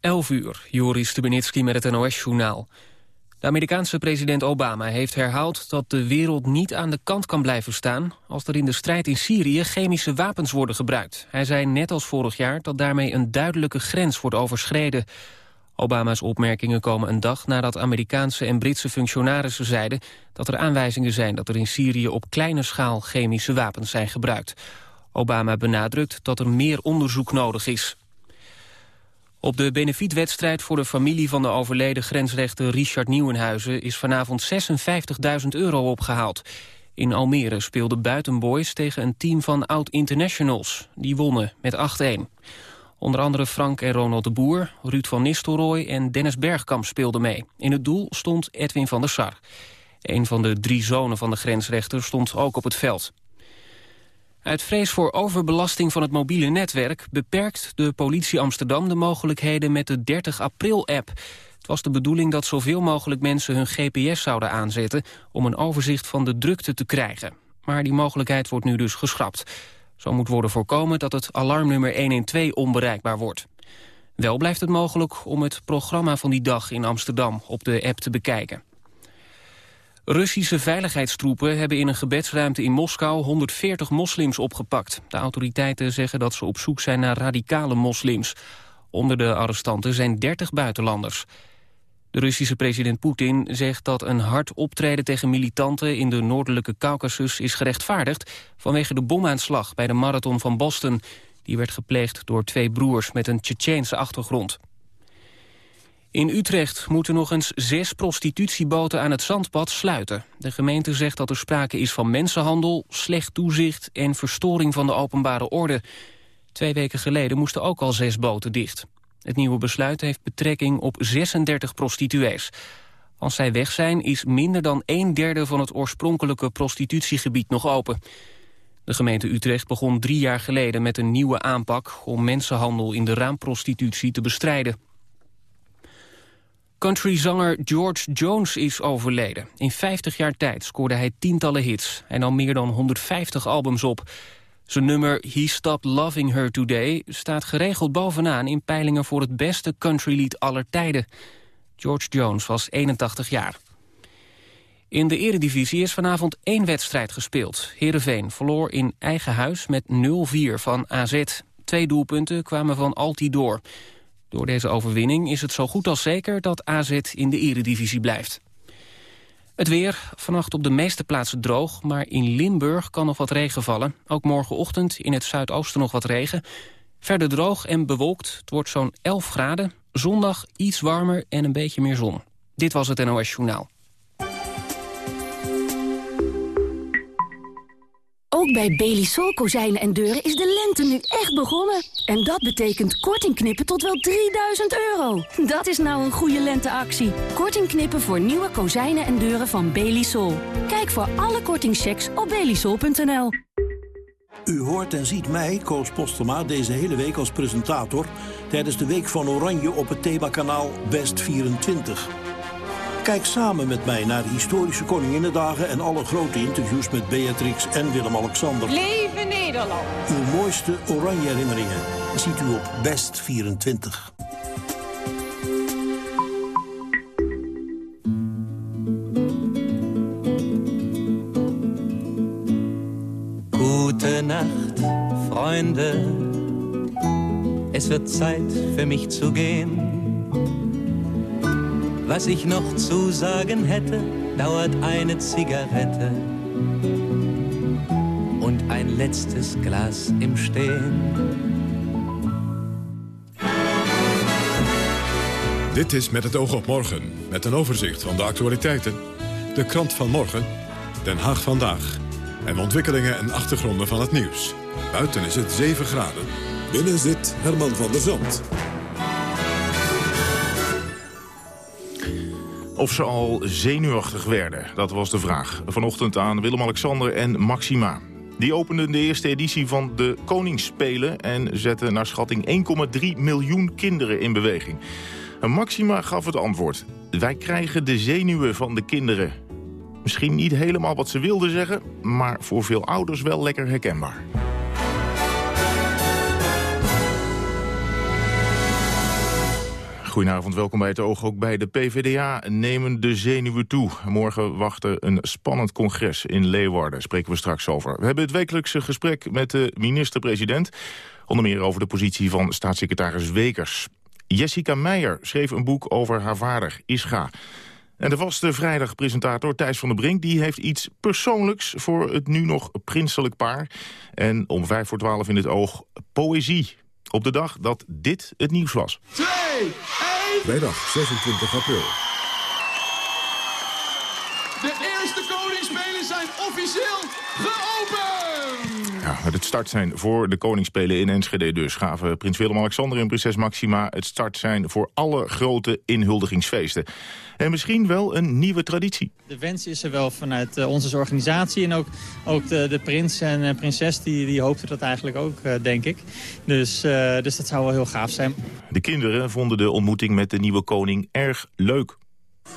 11 uur, Joris Stubenitski met het NOS-journaal. De Amerikaanse president Obama heeft herhaald dat de wereld niet aan de kant kan blijven staan... als er in de strijd in Syrië chemische wapens worden gebruikt. Hij zei net als vorig jaar dat daarmee een duidelijke grens wordt overschreden. Obama's opmerkingen komen een dag nadat Amerikaanse en Britse functionarissen zeiden... dat er aanwijzingen zijn dat er in Syrië op kleine schaal chemische wapens zijn gebruikt. Obama benadrukt dat er meer onderzoek nodig is. Op de benefietwedstrijd voor de familie van de overleden grensrechter Richard Nieuwenhuizen is vanavond 56.000 euro opgehaald. In Almere speelde Buitenboys tegen een team van oud-internationals. Die wonnen met 8-1. Onder andere Frank en Ronald de Boer, Ruud van Nistelrooy en Dennis Bergkamp speelden mee. In het doel stond Edwin van der Sar. Een van de drie zonen van de grensrechter stond ook op het veld. Uit vrees voor overbelasting van het mobiele netwerk... beperkt de politie Amsterdam de mogelijkheden met de 30 april-app. Het was de bedoeling dat zoveel mogelijk mensen hun GPS zouden aanzetten... om een overzicht van de drukte te krijgen. Maar die mogelijkheid wordt nu dus geschrapt. Zo moet worden voorkomen dat het alarmnummer 112 onbereikbaar wordt. Wel blijft het mogelijk om het programma van die dag in Amsterdam op de app te bekijken. Russische veiligheidstroepen hebben in een gebedsruimte in Moskou 140 moslims opgepakt. De autoriteiten zeggen dat ze op zoek zijn naar radicale moslims. Onder de arrestanten zijn 30 buitenlanders. De Russische president Poetin zegt dat een hard optreden tegen militanten in de noordelijke Caucasus is gerechtvaardigd vanwege de bomaanslag bij de marathon van Boston. Die werd gepleegd door twee broers met een Tsjetsjeense achtergrond. In Utrecht moeten nog eens zes prostitutieboten aan het zandpad sluiten. De gemeente zegt dat er sprake is van mensenhandel, slecht toezicht en verstoring van de openbare orde. Twee weken geleden moesten ook al zes boten dicht. Het nieuwe besluit heeft betrekking op 36 prostituees. Als zij weg zijn is minder dan een derde van het oorspronkelijke prostitutiegebied nog open. De gemeente Utrecht begon drie jaar geleden met een nieuwe aanpak... om mensenhandel in de raamprostitutie te bestrijden. Countryzanger George Jones is overleden. In 50 jaar tijd scoorde hij tientallen hits en al meer dan 150 albums op. Zijn nummer He Stopped Loving Her Today staat geregeld bovenaan... in peilingen voor het beste countrylied aller tijden. George Jones was 81 jaar. In de eredivisie is vanavond één wedstrijd gespeeld. Heerenveen verloor in eigen huis met 0-4 van AZ. Twee doelpunten kwamen van Altidoor. Door deze overwinning is het zo goed als zeker dat AZ in de eredivisie blijft. Het weer, vannacht op de meeste plaatsen droog, maar in Limburg kan nog wat regen vallen. Ook morgenochtend in het zuidoosten nog wat regen. Verder droog en bewolkt, het wordt zo'n 11 graden. Zondag iets warmer en een beetje meer zon. Dit was het NOS Journaal. Ook bij Belisol kozijnen en deuren is de lente nu echt begonnen. En dat betekent korting knippen tot wel 3000 euro. Dat is nou een goede lenteactie. Korting knippen voor nieuwe kozijnen en deuren van Belisol. Kijk voor alle kortingchecks op belisol.nl. U hoort en ziet mij, Koos Postema, deze hele week als presentator... tijdens de Week van Oranje op het themakanaal West 24. Kijk samen met mij naar de historische Koninginnedagen... en alle grote interviews met Beatrix en Willem-Alexander. Leven Nederland! Uw mooiste oranje herinneringen ziet u op Best 24. Gute Nacht, Freunde. Es wird Zeit für mich zu gehen. Was ich noch zu sagen hätte, dauert eine Zigarette und ein letztes Glas im Stehen. Dit is Met het oog op morgen, met een overzicht van de actualiteiten. De krant van morgen, Den Haag vandaag. En ontwikkelingen en achtergronden van het nieuws. Buiten is het 7 graden. Binnen zit Herman van der Zand. Of ze al zenuwachtig werden, dat was de vraag. Vanochtend aan Willem-Alexander en Maxima. Die openden de eerste editie van de Koningsspelen... en zetten naar schatting 1,3 miljoen kinderen in beweging. En Maxima gaf het antwoord. Wij krijgen de zenuwen van de kinderen. Misschien niet helemaal wat ze wilden zeggen... maar voor veel ouders wel lekker herkenbaar. Goedenavond, welkom bij het Oog. Ook bij de PvdA nemen de zenuwen toe. Morgen wacht er een spannend congres in Leeuwarden. Spreken we straks over. We hebben het wekelijkse gesprek met de minister-president. Onder meer over de positie van staatssecretaris Wekers. Jessica Meijer schreef een boek over haar vader, Ischa. En de vaste vrijdagpresentator Thijs van der Brink... die heeft iets persoonlijks voor het nu nog prinselijk paar. En om vijf voor twaalf in het oog poëzie. Op de dag dat dit het nieuws was. 2, 1... Vrijdag 26 april. De eerste koningsspelen zijn officieel geopend! Ja, het start zijn voor de koningsspelen in Enschede dus... gaven prins Willem-Alexander en prinses Maxima het start zijn voor alle grote inhuldigingsfeesten. En misschien wel een nieuwe traditie. De wens is er wel vanuit uh, onze organisatie en ook, ook de, de prins en uh, prinses die, die hoopten dat eigenlijk ook, uh, denk ik. Dus, dus dat zou wel heel gaaf zijn. De kinderen vonden de ontmoeting met de nieuwe koning erg leuk.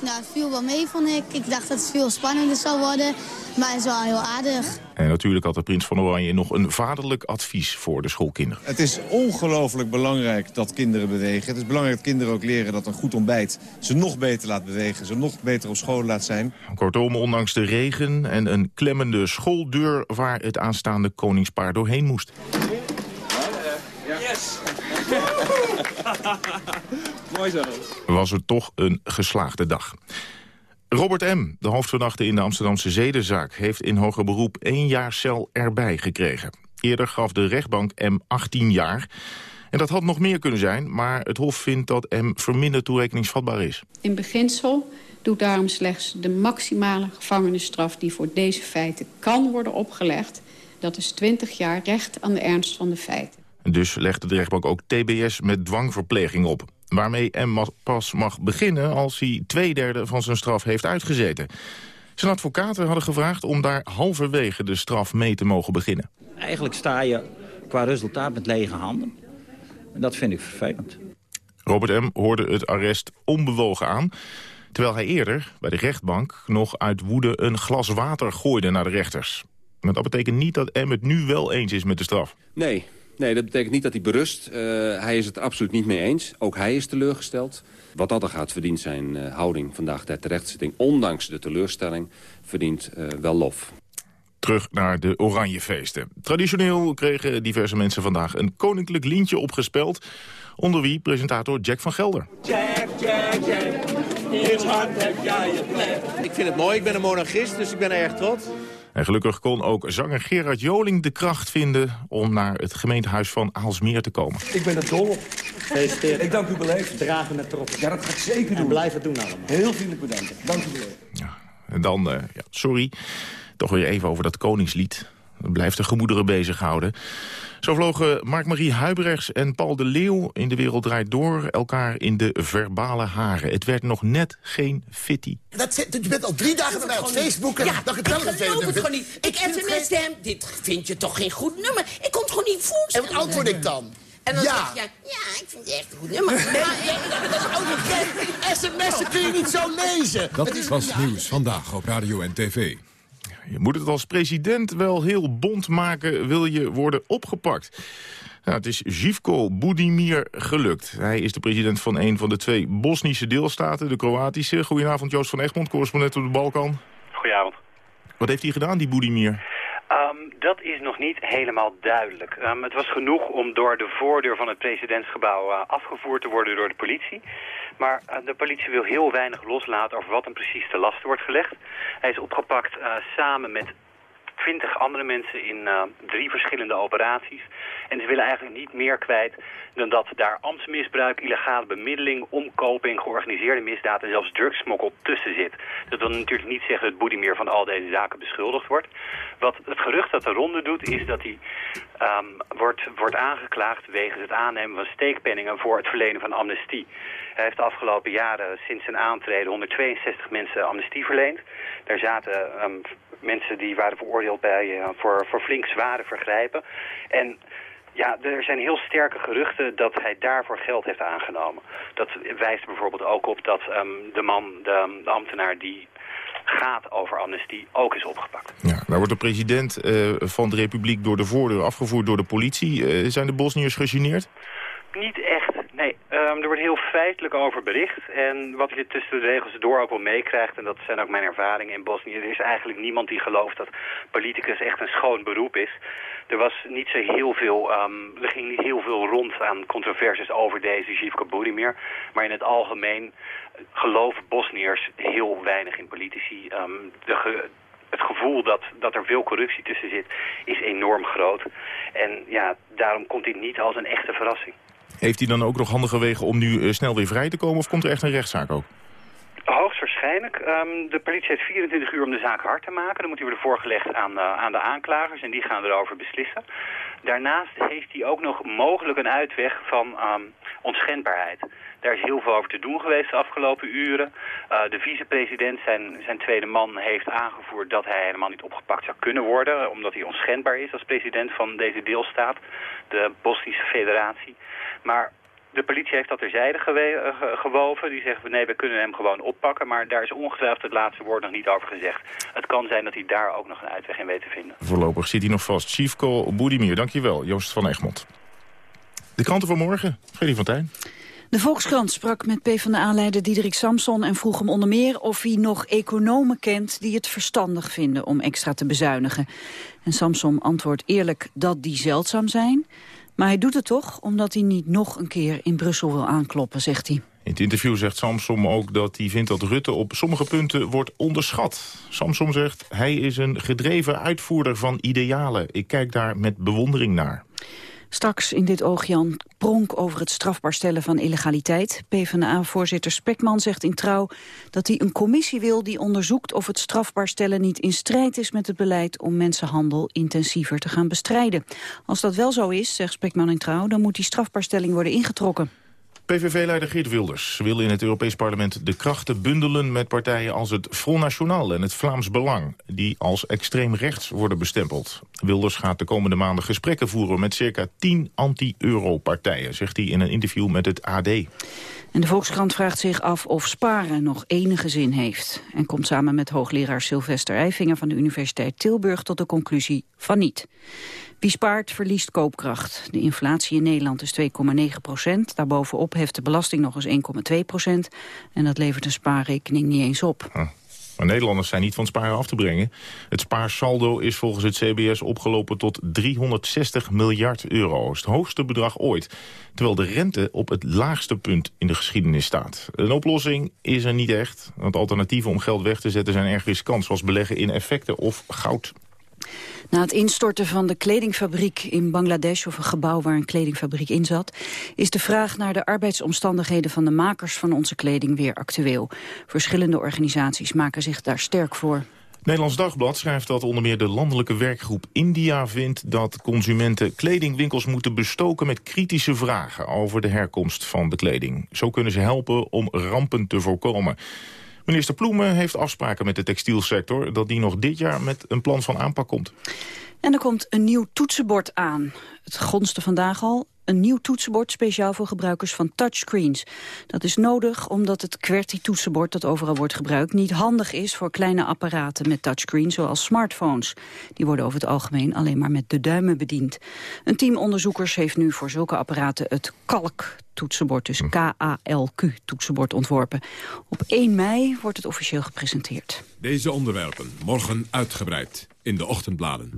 Nou, het viel wel mee, vond ik. Ik dacht dat het veel spannender zou worden, maar het is wel heel aardig. En natuurlijk had de prins van Oranje nog een vaderlijk advies voor de schoolkinderen. Het is ongelooflijk belangrijk dat kinderen bewegen. Het is belangrijk dat kinderen ook leren dat een goed ontbijt ze nog beter laat bewegen. Ze nog beter op school laat zijn. Kortom, ondanks de regen en een klemmende schooldeur waar het aanstaande koningspaar doorheen moest. Yes! Mooi zo. Was het toch een geslaagde dag. Robert M., de hoofdverdachte in de Amsterdamse zedenzaak... heeft in hoger beroep één jaar cel erbij gekregen. Eerder gaf de rechtbank M 18 jaar. En dat had nog meer kunnen zijn, maar het Hof vindt dat M verminderd toerekeningsvatbaar is. In beginsel doet daarom slechts de maximale gevangenisstraf... die voor deze feiten kan worden opgelegd. Dat is 20 jaar recht aan de ernst van de feiten. Dus legde de rechtbank ook TBS met dwangverpleging op. Waarmee M pas mag beginnen als hij twee derde van zijn straf heeft uitgezeten. Zijn advocaten hadden gevraagd om daar halverwege de straf mee te mogen beginnen. Eigenlijk sta je qua resultaat met lege handen. En dat vind ik vervelend. Robert M. hoorde het arrest onbewogen aan... terwijl hij eerder bij de rechtbank nog uit woede een glas water gooide naar de rechters. Maar dat betekent niet dat M het nu wel eens is met de straf. Nee, Nee, dat betekent niet dat hij berust. Uh, hij is het absoluut niet mee eens. Ook hij is teleurgesteld. Wat dat er gaat, verdient zijn uh, houding vandaag ter terechtzitting... ondanks de teleurstelling, verdient uh, wel lof. Terug naar de Oranjefeesten. Traditioneel kregen diverse mensen vandaag een koninklijk lintje opgespeld... onder wie presentator Jack van Gelder. Jack, Jack, Jack. Ik vind het mooi, ik ben een monarchist, dus ik ben erg trots. En gelukkig kon ook zanger Gerard Joling de kracht vinden... om naar het gemeentehuis van Aalsmeer te komen. Ik ben er dol op. Ik dank u beleefd. Dragen met trots. Ja, dat ga ik zeker doen. En blijf het doen allemaal. Heel vriendelijk bedanken. Dank u beleefd. Ja, en dan, uh, ja, sorry, toch weer even over dat koningslied. Dat blijft de gemoederen bezighouden. Zo vlogen Mark-Marie Huibrechts en Paul de Leeuw in de wereld draait door... elkaar in de verbale haren. Het werd nog net geen fitty. Dat, je bent al drie dagen bij mij op Facebook... En ja, dan ik geloof het gewoon niet. Ik sms'de hem, dit vind je toch geen goed nummer? Ik kon het gewoon niet voorstellen. En wat antwoord ik dan? En dan ja. zeg je, ja, ik vind het echt een goed nummer. Nee, dat is ook niet sms'en kun je niet zo lezen. Dat is, was nieuws vandaag op Radio en TV. Je moet het als president wel heel bond maken, wil je worden opgepakt. Nou, het is Živko Budimir gelukt. Hij is de president van een van de twee Bosnische deelstaten, de Kroatische. Goedenavond, Joost van Egmond, correspondent op de Balkan. Goedenavond. Wat heeft hij gedaan, die Budimir? Um, dat is nog niet helemaal duidelijk. Um, het was genoeg om door de voordeur van het presidentsgebouw uh, afgevoerd te worden door de politie. Maar uh, de politie wil heel weinig loslaten over wat hem precies te last wordt gelegd. Hij is opgepakt uh, samen met twintig andere mensen in uh, drie verschillende operaties. En ze willen eigenlijk niet meer kwijt dan dat daar ambtsmisbruik, illegale bemiddeling, omkoping, georganiseerde misdaad en zelfs drugsmokkel tussen zit. Dat wil natuurlijk niet zeggen dat Boedimir van al deze zaken beschuldigd wordt. Wat het gerucht dat de ronde doet is dat hij um, wordt, wordt aangeklaagd wegens het aannemen van steekpenningen voor het verlenen van amnestie. Hij heeft de afgelopen jaren sinds zijn aantreden 162 mensen amnestie verleend. Daar zaten um, mensen die waren veroordeeld bij, uh, voor, voor flink zware vergrijpen. En ja, er zijn heel sterke geruchten dat hij daarvoor geld heeft aangenomen. Dat wijst bijvoorbeeld ook op dat um, de man, de, de, ambtenaar die gaat over amnestie, ook is opgepakt. Ja, nou wordt de president uh, van de republiek door de voordeur afgevoerd door de politie. Uh, zijn de Bosniërs gegeneerd? Niet echt, Nee, ehm, er wordt heel feitelijk over bericht. En wat je tussen de regels door ook wel meekrijgt, en dat zijn ook mijn ervaringen in Bosnië, er is eigenlijk niemand die gelooft dat politicus echt een schoon beroep is. Er was niet zo heel veel, ehm, er ging niet heel veel rond aan controversies over deze Živko Budimir. Maar in het algemeen geloven Bosniërs heel weinig in politici. Ehm, de het gevoel dat, dat er veel corruptie tussen zit is enorm groot. En ja, daarom komt dit niet als een echte verrassing. Heeft hij dan ook nog handige wegen om nu eh, snel weer vrij te komen... of komt er echt een rechtszaak ook? Hoogstwaarschijnlijk. Ehm, de politie heeft 24 uur om de zaak hard te maken. Dan moet die worden voorgelegd aan, aan de aanklagers en die gaan erover beslissen. Daarnaast heeft hij ook nog mogelijk een uitweg van ehm, onschendbaarheid. Daar is heel veel over te doen geweest de afgelopen uren. Uh, de vicepresident, zijn, zijn tweede man, heeft aangevoerd dat hij helemaal niet opgepakt zou kunnen worden. Omdat hij onschendbaar is als president van deze deelstaat, de Bosnische federatie. Maar de politie heeft dat terzijde eh, ge- gewoven. Die zeggen, nee, we kunnen hem gewoon oppakken. Maar daar is ongetwijfeld het laatste woord nog niet over gezegd. Het kan zijn dat hij daar ook nog een uitweg in weet te vinden. Voorlopig zit hij nog vast. Sivko Boedimir, dankjewel. Joost van Egmond. De kranten van morgen, Freddy van Tijn. De Volkskrant sprak met PvdA-leider Diederik Samson en vroeg hem onder meer of hij nog economen kent die het verstandig vinden om extra te bezuinigen. En Samson antwoordt eerlijk dat die zeldzaam zijn, maar hij doet het toch omdat hij niet nog een keer in Brussel wil aankloppen, zegt hij. In het interview zegt Samsom ook dat hij vindt dat Rutte op sommige punten wordt onderschat. Samsom zegt, hij is een gedreven uitvoerder van idealen. Ik kijk daar met bewondering naar. Straks in dit oog Jan Pronk over het strafbaar stellen van illegaliteit. PvdA-voorzitter Spekman zegt in Trouw dat hij een commissie wil die onderzoekt of het strafbaar stellen niet in strijd is met het beleid om mensenhandel intensiever te gaan bestrijden. Als dat wel zo is, zegt Spekman in Trouw, dan moet die strafbaarstelling worden ingetrokken. PVV-leider Geert Wilders wil in het Europees Parlement de krachten bundelen met partijen als het Front National en het Vlaams Belang, die als extreem rechts worden bestempeld. Wilders gaat de komende maanden gesprekken voeren met circa 10 anti-euro-partijen, zegt hij in een interview met het AD. En de Volkskrant vraagt zich af of sparen nog enige zin heeft. En komt samen met hoogleraar Sylvester Eifinger van de Universiteit Tilburg tot de conclusie van niet. Wie spaart, verliest koopkracht. De inflatie in Nederland is 2,9 procent. Daarbovenop heft de belasting nog eens 1,2 procent. En dat levert een spaarrekening niet eens op. Maar Nederlanders zijn niet van sparen af te brengen. Het spaarsaldo is volgens het CBS opgelopen tot 360 miljard euro. Het hoogste bedrag ooit. Terwijl de rente op het laagste punt in de geschiedenis staat. Een oplossing is er niet echt. Want alternatieven om geld weg te zetten zijn erg riskant. Zoals beleggen in effecten of goud. Na het instorten van de kledingfabriek in Bangladesh... of een gebouw waar een kledingfabriek in zat... is de vraag naar de arbeidsomstandigheden van de makers van onze kleding weer actueel. Verschillende organisaties maken zich daar sterk voor. Nederlands Dagblad schrijft dat onder meer de landelijke werkgroep India vindt dat consumenten kledingwinkels moeten bestoken met kritische vragen over de herkomst van de kleding. Zo kunnen ze helpen om rampen te voorkomen. Minister Ploemen heeft afspraken met de textielsector... dat die nog dit jaar met een plan van aanpak komt. En er komt een nieuw toetsenbord aan. Het gonste vandaag al. Een nieuw toetsenbord speciaal voor gebruikers van touchscreens. Dat is nodig omdat het QWERTY-toetsenbord dat overal wordt gebruikt... niet handig is voor kleine apparaten met touchscreen zoals smartphones. Die worden over het algemeen alleen maar met de duimen bediend. Een team onderzoekers heeft nu voor zulke apparaten het KALK-toetsenbord... dus K-A-L-Q-toetsenbord ontworpen. Op 1 mei wordt het officieel gepresenteerd. Deze onderwerpen morgen uitgebreid in de ochtendbladen.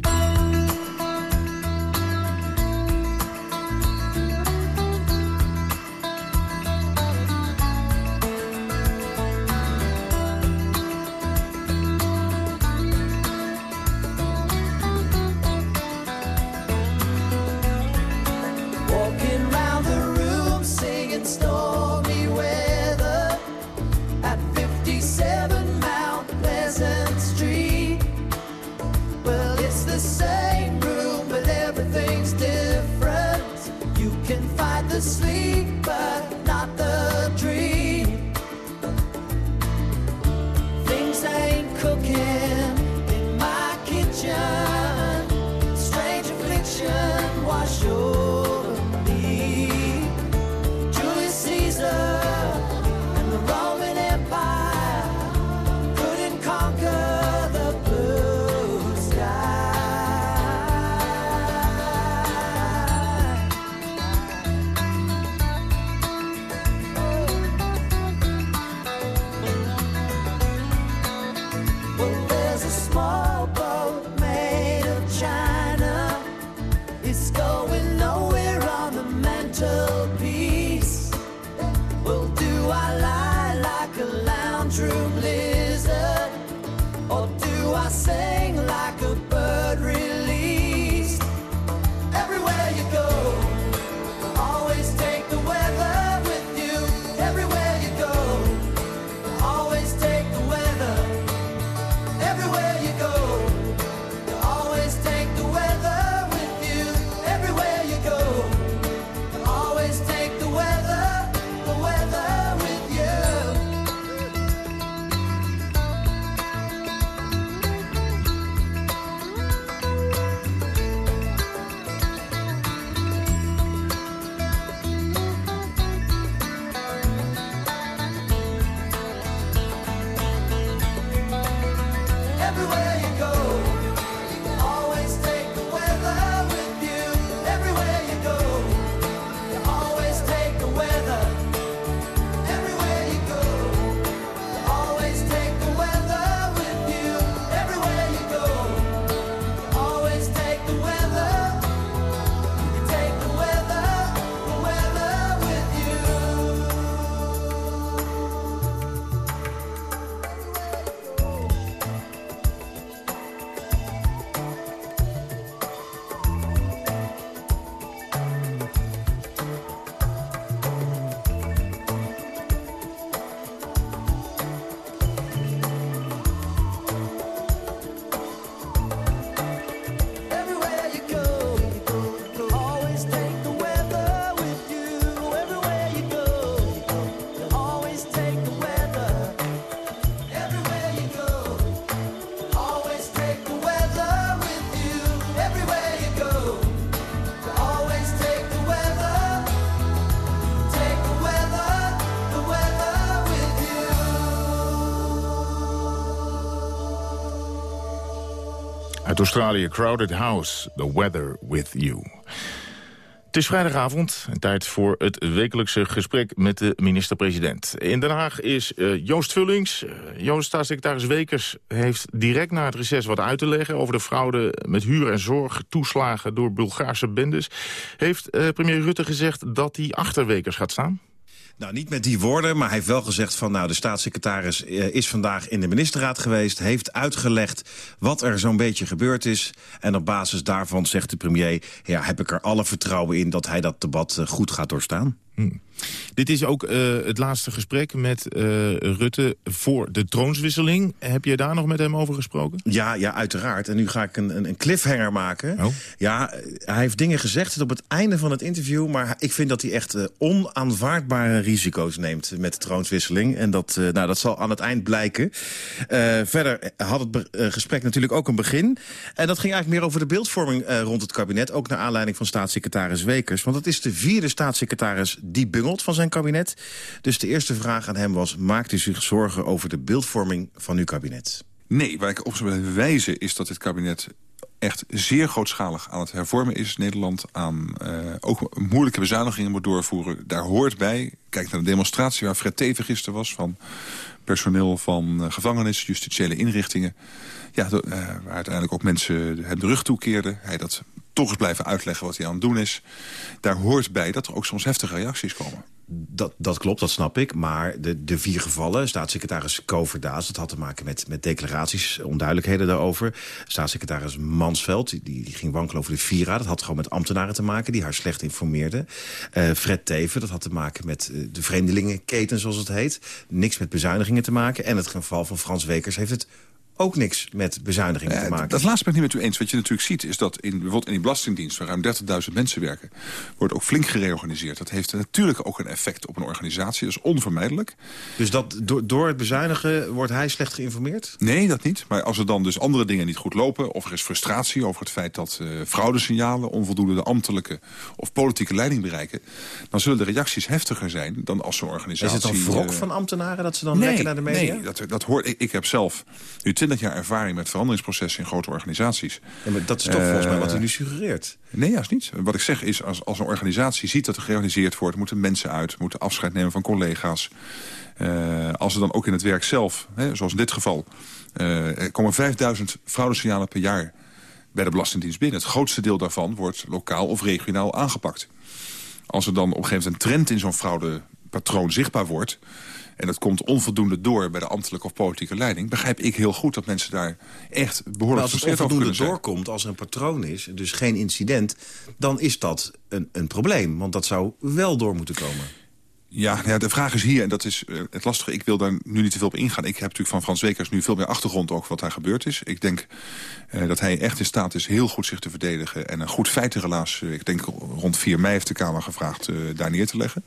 Australië, Crowded House, The Weather With You. Het is vrijdagavond, tijd voor het wekelijkse gesprek met de minister-president. In Den Haag is eh, Joost Vullings. Eh, Joost, staatssecretaris Wekers heeft direct na het reces wat uit te leggen... over de fraude met huur en zorg, toeslagen door Bulgaarse bendes. Heeft eh, premier Rutte gezegd dat hij achter Wekers gaat staan? Nou, niet met die woorden, maar hij heeft wel gezegd van... nou, de staatssecretaris eh, is vandaag in de ministerraad geweest... heeft uitgelegd wat er zo'n beetje gebeurd is. En op basis daarvan zegt de premier... ja, heb ik er alle vertrouwen in dat hij dat debat eh, goed gaat doorstaan. Dit is ook eh, het laatste gesprek met eh, Rutte voor de troonswisseling. Heb je daar nog met hem over gesproken? Ja, ja, uiteraard. En nu ga ik een, een, cliffhanger maken. Ja, eh, hij heeft dingen gezegd op het einde van het interview... maar ik vind dat hij echt eh, onaanvaardbare risico's neemt met de troonswisseling. En dat, nou, dat zal aan het eind blijken. Verder had het gesprek natuurlijk ook een begin. En dat ging eigenlijk meer over de beeldvorming rond het kabinet. Ook naar aanleiding van staatssecretaris Wekers. Want het is de vierde staatssecretaris die bungelt van zijn kabinet. Dus de eerste vraag aan hem was... maakt u zich zorgen over de beeldvorming van uw kabinet? Nee, waar ik op zou willen wijzen is dat dit kabinet echt zeer grootschalig aan het hervormen is. Nederland aan eh, ook moeilijke bezuinigingen moet doorvoeren. Daar hoort bij, kijk naar de demonstratie waar Fred Teven gisteren was... van personeel van eh, gevangenis, justitiële inrichtingen. Ja, eh, waar uiteindelijk ook mensen hem de rug toekeerden. Hij dat toch eens blijven uitleggen wat hij aan het doen is. Daar hoort bij dat er ook soms heftige reacties komen. Dat, dat klopt, dat snap ik. Maar de, de vier gevallen, staatssecretaris Koverdaas... dat had te maken met, met declaraties, onduidelijkheden daarover. Staatssecretaris Mansveld, die, die ging wankelen over de Vira. Dat had gewoon met ambtenaren te maken die haar slecht informeerden. Eh, Fred Teven, dat had te maken met eh, de vreemdelingenketen, zoals het heet. Niks met bezuinigingen te maken. En het geval van Frans Wekers heeft het ook niks met bezuinigingen te eh, maken. Dat laatste ben ik niet met u eens. Wat je natuurlijk ziet is dat in, bijvoorbeeld in die belastingdienst... waar ruim 30.000 mensen werken, wordt ook flink gereorganiseerd. Dat heeft natuurlijk ook een effect op een organisatie. Dat is onvermijdelijk. Dus dat door, door het bezuinigen wordt hij slecht geïnformeerd? Nee, dat niet. Maar als er dan dus andere dingen niet goed lopen... of er is frustratie over het feit dat uh, fraudesignalen... onvoldoende de ambtelijke of politieke leiding bereiken... dan zullen de reacties heftiger zijn dan als zo'n organisatie... Is het dan wrok eh, van ambtenaren dat ze dan nee, naar de media? Nee, dat, dat hoort... Ik, ik heb zelf... U 20 jaar ervaring met veranderingsprocessen in grote organisaties. Ja, maar dat is toch volgens mij wat u eh, nu suggereert. Nee, juist niet. Wat ik zeg is, als, als een organisatie ziet dat er georganiseerd wordt... moeten mensen uit, moeten afscheid nemen van collega's. Eh, als er dan ook in het werk zelf, hè, zoals in dit geval... Eh, komen 5000 fraudesignalen per jaar bij de Belastingdienst binnen. Het grootste deel daarvan wordt lokaal of regionaal aangepakt. Als er dan op een gegeven moment een trend in zo'n fraudepatroon zichtbaar wordt en dat komt onvoldoende door bij de ambtelijke of politieke leiding... begrijp ik heel goed dat mensen daar echt behoorlijk als het onvoldoende doorkomt, als er een patroon is, dus geen incident... dan is dat een, een probleem, want dat zou wel door moeten komen. Ja, ja, de vraag is hier, en dat is eh, het lastige... ik wil daar nu niet te veel op ingaan. Ik heb natuurlijk van Frans Wekers nu veel meer achtergrond... ook wat daar gebeurd is. Ik denk eh, dat hij echt in staat is heel goed zich te verdedigen... en een goed feitenrelaas, eh, ik denk rond 4 mei heeft de Kamer gevraagd... eh, daar neer te leggen.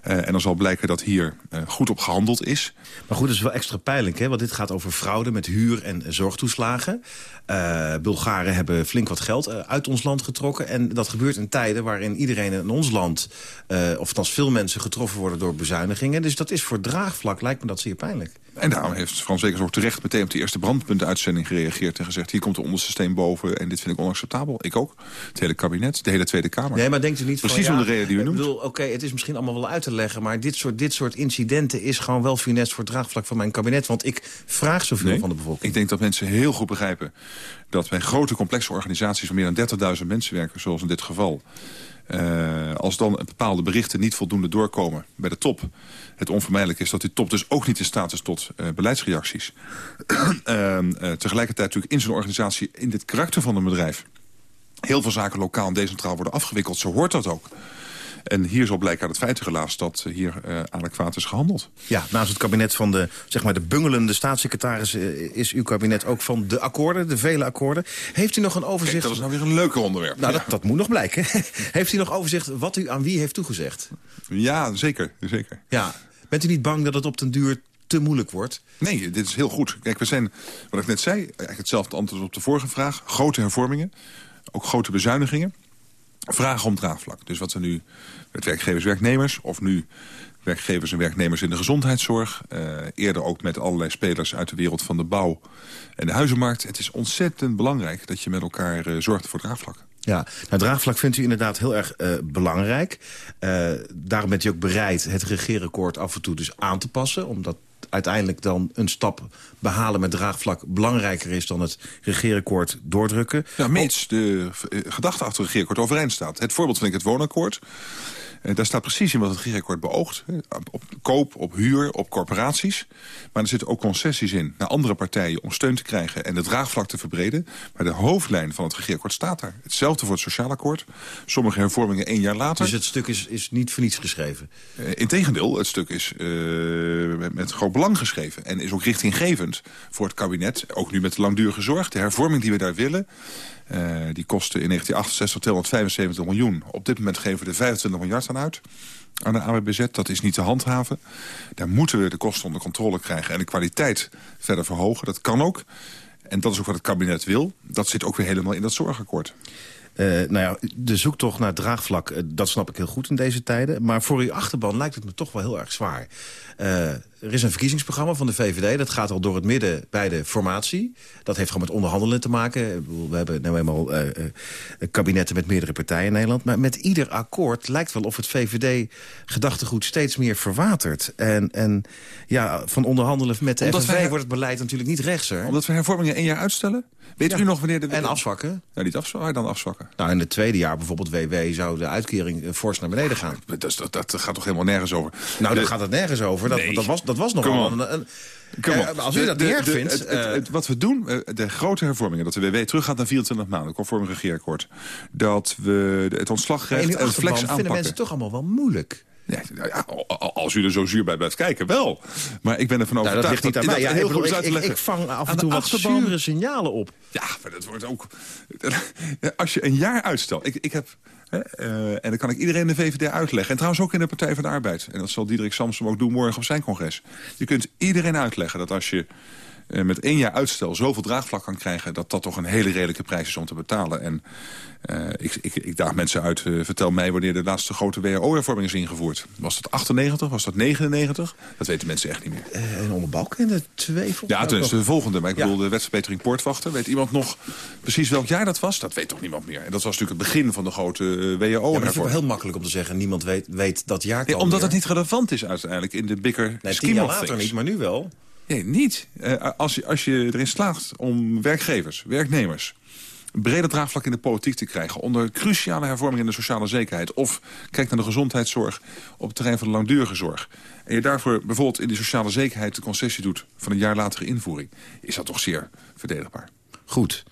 En dan zal blijken dat hier goed op gehandeld is. Maar goed, dat is wel extra pijnlijk, hè? want dit gaat over fraude met huur- en zorgtoeslagen. Bulgaren hebben flink wat geld uit ons land getrokken. En dat gebeurt in tijden waarin iedereen in ons land... eh, of althans veel mensen getroffen worden door bezuinigingen. Dus dat is voor draagvlak, lijkt me dat zeer pijnlijk. En daarom heeft Frans Wekers ook terecht meteen op die eerste brandpuntenuitzending gereageerd... en gezegd, hier komt de onderste steen boven en dit vind ik onacceptabel. Ik ook. Het hele kabinet, de hele Tweede Kamer. Nee, maar denkt u niet van... Precies ja, om de reden die u ik noemt. bedoel, Oké, het is misschien allemaal wel uit te leggen... maar dit soort, dit soort incidenten is gewoon wel funest voor het draagvlak van mijn kabinet. Want ik vraag zoveel Nee, van de bevolking. Ik denk dat mensen heel goed begrijpen dat bij grote complexe organisaties... van meer dan 30.000 mensen werken, zoals in dit geval... eh, als dan bepaalde berichten niet voldoende doorkomen bij de top... het onvermijdelijk is dat die top dus ook niet in staat is tot eh, beleidsreacties. Ehm, eh, tegelijkertijd natuurlijk in zo'n organisatie, in dit karakter van een bedrijf... heel veel zaken lokaal en decentraal worden afgewikkeld. Zo hoort dat ook. En hier zal blijken uit het feitengelaas dat eh, hier eh adequaat is gehandeld. Ja, naast het kabinet van de, zeg maar, de bungelende staatssecretaris... eh, is uw kabinet ook van de akkoorden, de vele akkoorden. Heeft u nog een overzicht... dat is nou weer een leuker onderwerp. Nou, Ja. dat, dat moet nog blijken. heeft u nog overzicht wat u aan wie heeft toegezegd? Ja, zeker. zeker. Ja. Bent u niet bang dat het op den duur te moeilijk wordt? Nee, dit is heel goed. Kijk, we zijn, wat ik net zei, eigenlijk hetzelfde antwoord op de vorige vraag. Grote hervormingen, ook grote bezuinigingen. Vragen om draagvlak. Dus wat we nu met werkgevers werknemers... of nu werkgevers en werknemers in de gezondheidszorg... eh, eerder ook met allerlei spelers uit de wereld van de bouw en de huizenmarkt. Het is ontzettend belangrijk dat je met elkaar eh, zorgt voor draagvlak. Ja, nou, draagvlak vindt u inderdaad heel erg eh, belangrijk. Daarom bent u ook bereid het regeerakkoord af en toe dus aan te passen... omdat uiteindelijk dan een stap behalen met draagvlak belangrijker is... dan het regeerakkoord doordrukken. Ja, mits de eh, gedachte achter het regeerakkoord overeind staat. Het voorbeeld vind ik het woonakkoord. Eh, daar staat precies in wat het regeerakkoord beoogt. hè. Op, op koop, op huur, op corporaties. Maar er zitten ook concessies in naar andere partijen... om steun te krijgen en de draagvlak te verbreden. Maar de hoofdlijn van het regeerakkoord staat daar. Hetzelfde voor het sociaal akkoord. Sommige hervormingen één jaar later. Dus het stuk is, is niet voor niets geschreven? Uh, Integendeel, het stuk is uh, met, met belang geschreven. En is ook richtinggevend voor het kabinet. Ook nu met de langdurige zorg. De hervorming die we daar willen... Uh, die kostte in 1968 275 miljoen. Op dit moment geven we er 25 miljard aan uit aan de AWBZ. Dat is niet te handhaven. Daar moeten we de kosten onder controle krijgen... en de kwaliteit verder verhogen. Dat kan ook. En dat is ook wat het kabinet wil. Dat zit ook weer helemaal in dat zorgakkoord. Uh, nou ja, de zoektocht naar draagvlak, uh, dat snap ik heel goed in deze tijden. Maar voor uw achterban lijkt het me toch wel heel erg zwaar. Er is een verkiezingsprogramma van de VVD. Dat gaat al door het midden bij de formatie. Dat heeft gewoon met onderhandelen te maken. We hebben nou eenmaal kabinetten met meerdere partijen in Nederland. Maar met ieder akkoord lijkt wel of het VVD-gedachtegoed steeds meer verwatert. En, en ja, van onderhandelen met de Omdat FNV wordt het beleid natuurlijk niet rechtser. Omdat we hervormingen één jaar uitstellen? Weet Ja. u nog wanneer de... En afzwakken. Ja, niet afzwakken, dan afzwakken. Nou, in het tweede jaar bijvoorbeeld WW zou de uitkering eh, fors naar beneden gaan. Dat, dat, dat gaat toch helemaal nergens over? Nou, daar gaat het nergens over. Dat, Nee. dat, was, dat was Come nogal een... een eh, als u dat niet erg vindt... het- het- eh, het- wat we doen, eh, de grote hervormingen... dat de WW teruggaat naar 24 maanden, conform het regeerakkoord. Dat we het ontslagrecht uw en flex achterban vinden aanpakken. mensen toch allemaal wel moeilijk. Ja, nou als u er zo zuur bij blijft kijken, wel. Maar ik ben ervan Nou, overtuigd dat ligt niet aan mij. Ja, heel goed ik, ik, leggen. ik vang af en toe wat zure signalen op. Ja, maar dat wordt ook... Als je een jaar uitstelt... Ik, ik heb... Eh, en dan kan ik iedereen in de VVD uitleggen. En trouwens ook in de Partij van de Arbeid. En dat zal Diederik Samsom ook doen morgen op zijn congres. Je kunt iedereen uitleggen dat als je met één jaar uitstel zoveel draagvlak kan krijgen... dat dat toch een hele redelijke prijs is om te betalen. En eh, ik, ik, ik daag mensen uit, eh, vertel mij wanneer de laatste grote WHO-hervorming is ingevoerd. Was dat 98? Was dat 99? Dat weten mensen echt niet meer. Eh, en onder Balkenende twee volgens Ja, is nog. de volgende. Maar ik Ja. bedoel, de wetsverbetering poortwachten. Weet iemand nog precies welk jaar dat was? Dat weet toch niemand meer. En dat was natuurlijk het begin van de grote eh, WHO. Ja, dat wel hervorming. heel makkelijk om te zeggen. Niemand weet, weet dat jaartal Nee, omdat meer. het niet relevant is uiteindelijk in de bigger Nee, scheme jaar later things. niet, maar nu wel. Nee, niet. Eh, als, je, als je erin slaagt om werkgevers, werknemers... brede draagvlak in de politiek te krijgen... onder cruciale hervormingen in de sociale zekerheid... of kijk naar de gezondheidszorg op het terrein van de langdurige zorg... en je daarvoor bijvoorbeeld in de sociale zekerheid de concessie doet... van een jaar latere invoering, is dat toch zeer verdedigbaar. Goed.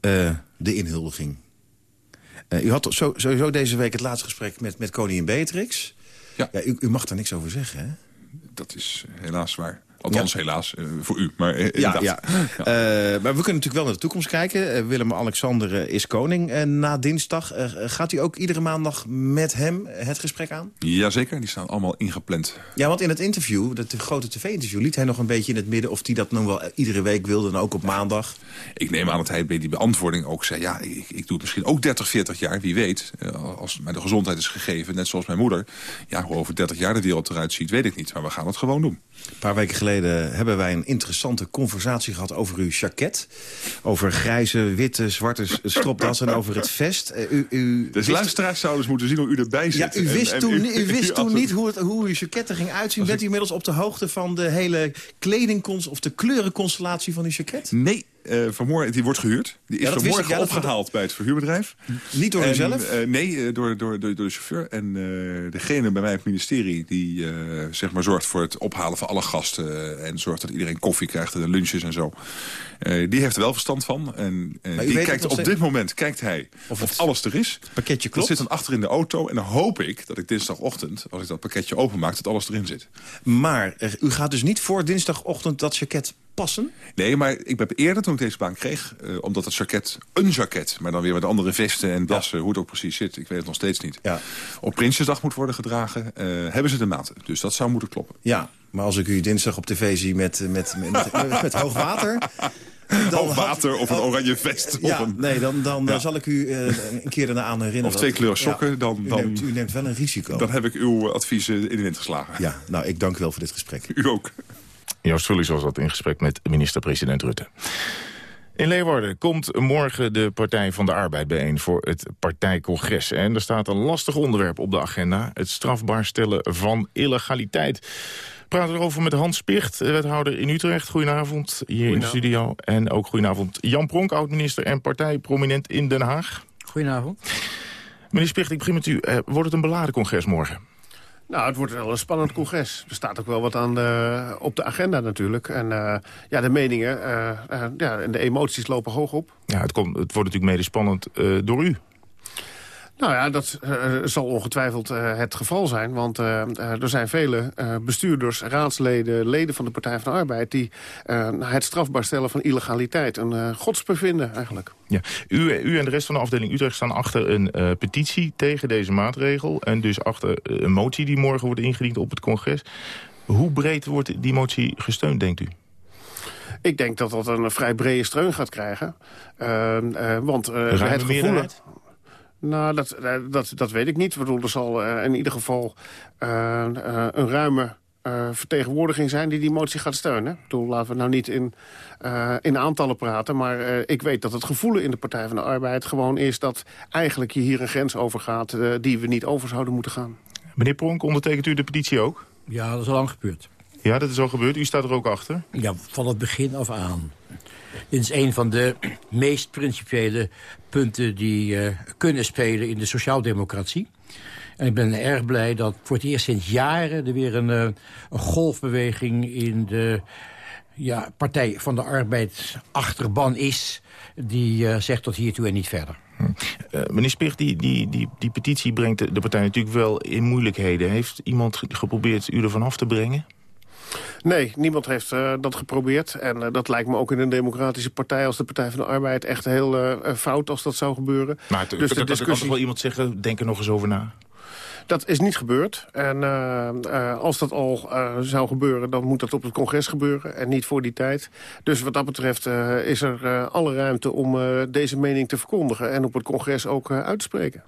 Uh, de inhuldiging. Uh, u had zo, sowieso deze week het laatste gesprek met, met koningin Beatrix. Ja. ja u, u, mag daar niks over zeggen, hè? Dat is helaas waar. Althans, helaas, uh, voor u. Maar, uh, ja, ja. ja. Uh, maar we kunnen natuurlijk wel naar de toekomst kijken. Willem-Alexander is koning na dinsdag. gaat u ook iedere maandag met hem het gesprek aan? Jazeker, die staan allemaal ingepland. Ja, want in het interview, dat grote tv-interview... liet hij nog een beetje in het midden of hij dat nog wel iedere week wilde... en ook op maandag. Ik neem aan dat hij bij die beantwoording ook zei... ja, ik, ik doe het misschien ook 30, 40 jaar, wie weet. als mij de gezondheid is gegeven, net zoals mijn moeder. Ja, hoe over 30 jaar de wereld eruit ziet, weet ik niet. Maar we gaan het gewoon doen. Een paar weken geleden hebben wij een interessante conversatie gehad over uw jacket. Over grijze, witte, zwarte stropdas en over het vest. Uh, u, u dus luisteraars zouden moeten zien hoe u erbij zit. Ja, u wist en, en toen, u, u wist toen niet hoe, het, hoe uw jacket er ging uitzien. Bent u inmiddels op de hoogte van de hele kledingcons of de kleurenconstellatie van uw jacket? Nee, uh, vanmorgen, die wordt gehuurd. Die is ja, vanmorgen ja, opgehaald bij het verhuurbedrijf. Niet door uzelf? Uh, nee, uh, door, door, door, door de chauffeur. En degene bij mij op het ministerie... die zeg maar zorgt voor het ophalen van alle gasten... en zorgt dat iedereen koffie krijgt en lunches en zo... die heeft er wel verstand van. En die kijkt, op dit moment kijkt hij of, of alles er is. Het pakketje klopt. Dat zit dan achter in de auto. En dan hoop ik dat ik dinsdagochtend, als ik dat pakketje openmaak... dat alles erin zit. Maar u gaat dus niet voor dinsdagochtend dat jacket passen? Nee, maar ik heb eerder toen ik deze baan kreeg... Uh, omdat het jacket, een jacket, maar dan weer met andere vesten en dassen... Ja. hoe het ook precies zit, ik weet het nog steeds niet... Ja. op Prinsjesdag moet worden gedragen, uh, hebben ze de maat. Dus dat zou moeten kloppen. Ja, maar als ik u dinsdag op tv zie met, met, met, met, met hoog water... Dan water of een oranje vest. Ja, een, nee, dan, dan ja. zal ik u uh, een keer daarna aan herinneren. Of twee kleuren sokken. Ja, dan, dan, u, neemt, u neemt wel een risico. Dan heb ik uw advies in de wind geslagen. Ja, nou, ik dank u wel voor dit gesprek. U ook. Joost Vullis was dat in gesprek met minister-president Rutte. In Leeuwarden komt morgen de Partij van de Arbeid bijeen voor het partijcongres. En er staat een lastig onderwerp op de agenda. Het strafbaar stellen van illegaliteit. We praten erover met Hans Picht, wethouder in Utrecht. Goedenavond hier in de studio. En ook goedenavond Jan Pronk, oud-minister en partijprominent in Den Haag. Goedenavond. Meneer Spicht, ik begin met u. wordt het een beladen congres morgen? Nou, het wordt wel een spannend congres. Er staat ook wel wat aan de, op de agenda natuurlijk. En uh, ja, de meningen uh, uh, ja, en de emoties lopen hoog op. Ja, het, komt, het wordt natuurlijk mede spannend door u. Nou ja, dat uh, zal ongetwijfeld uh, het geval zijn. Want uh, er zijn vele bestuurders, raadsleden, leden van de Partij van de Arbeid... die het strafbaar stellen van illegaliteit een godspe vinden eigenlijk. Ja. U, u en de rest van de afdeling Utrecht staan achter een petitie tegen deze maatregel. En dus achter een motie die morgen wordt ingediend op het congres. Hoe breed wordt die motie gesteund, denkt u? Ik denk dat dat een vrij brede steun gaat krijgen. want het gevoel... Nou, dat, dat, dat weet ik niet. Ik bedoel, er zal uh, in ieder geval uh, uh, een ruime vertegenwoordiging zijn die die motie gaat steunen. Ik bedoel, laten we nou niet in, in aantallen praten. Maar ik weet dat het gevoel in de Partij van de Arbeid gewoon is... dat eigenlijk je hier een grens overgaat die we niet over zouden moeten gaan. Meneer Pronk, ondertekent u de petitie ook? Ja, dat is al lang gebeurd. Ja, dat is al gebeurd. U staat er ook achter? Ja, van het begin af aan. Dit is een van de meest principiële punten die uh, kunnen spelen in de sociaaldemocratie. En ik ben erg blij dat voor het eerst sinds jaren... er weer een, een golfbeweging in de ja, Partij van de Arbeid achterban is... die uh, zegt tot hiertoe en niet verder. Uh, meneer Spicht, die, die, die, die petitie brengt de, de partij natuurlijk wel in moeilijkheden. Heeft iemand geprobeerd u ervan af te brengen? Nee, niemand heeft uh, dat geprobeerd. En uh, dat lijkt me ook in een democratische partij als de Partij van de Arbeid echt heel uh, fout als dat zou gebeuren. Maar het, dus de discussie... kan toch wel iemand zeggen, denk er nog eens over na? Dat is niet gebeurd. En uh, als dat al uh, zou gebeuren, dan moet dat op het congres gebeuren. En niet voor die tijd. Dus wat dat betreft is er alle ruimte om deze mening te verkondigen. En op het congres ook uit te spreken.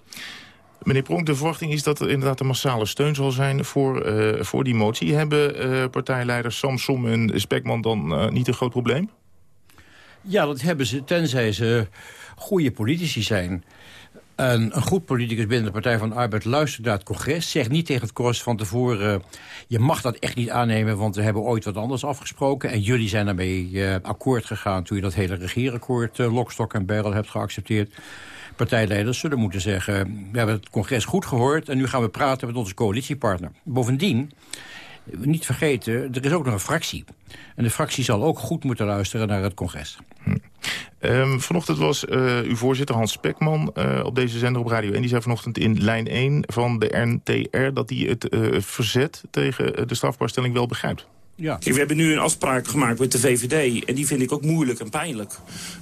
Meneer Pronk, de verwachting is dat er inderdaad een massale steun zal zijn voor, uh, voor die motie. Hebben uh, partijleiders Samsom en Spekman dan uh, niet een groot probleem? Ja, dat hebben ze, tenzij ze goede politici zijn. een, een goed politicus binnen de Partij van de Arbeid luistert naar het congres. Zegt niet tegen het congres van tevoren... je mag dat echt niet aannemen, want we hebben ooit wat anders afgesproken. En jullie zijn daarmee akkoord gegaan... toen je dat hele regeerakkoord Lokstok en Barrel hebt geaccepteerd. Partijleiders zullen moeten zeggen... we hebben het congres goed gehoord... en nu gaan we praten met onze coalitiepartner. Bovendien niet vergeten, er is ook nog een fractie. En de fractie zal ook goed moeten luisteren naar het congres. Hm. Um, vanochtend was uh, uw voorzitter Hans Spekman uh, op deze zender op Radio 1. Die zei vanochtend in lijn 1 van de NTR... dat hij het uh, verzet tegen de strafbaarstelling wel begrijpt. Ja. Kijk, we hebben nu een afspraak gemaakt met de VVD. En die vind ik ook moeilijk en pijnlijk.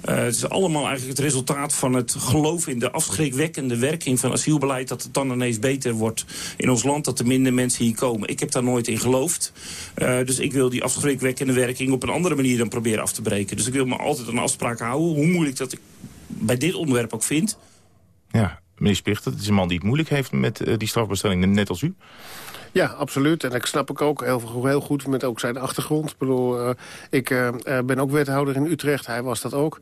Uh, het is allemaal eigenlijk het resultaat van het geloof in de afschrikwekkende werking van asielbeleid. Dat het dan ineens beter wordt in ons land. Dat er minder mensen hier komen. Ik heb daar nooit in geloofd. Uh, dus ik wil die afschrikwekkende werking op een andere manier dan proberen af te breken. Dus ik wil me altijd aan afspraak houden. Hoe moeilijk dat ik bij dit onderwerp ook vind. Ja, meneer Spicht, het is een man die het moeilijk heeft met uh, die strafbestelling, net als u. Ja, absoluut. En ik snap ik ook heel, heel goed met ook zijn achtergrond. Ik bedoel, uh, ik uh, ben ook wethouder in Utrecht. Hij was dat ook.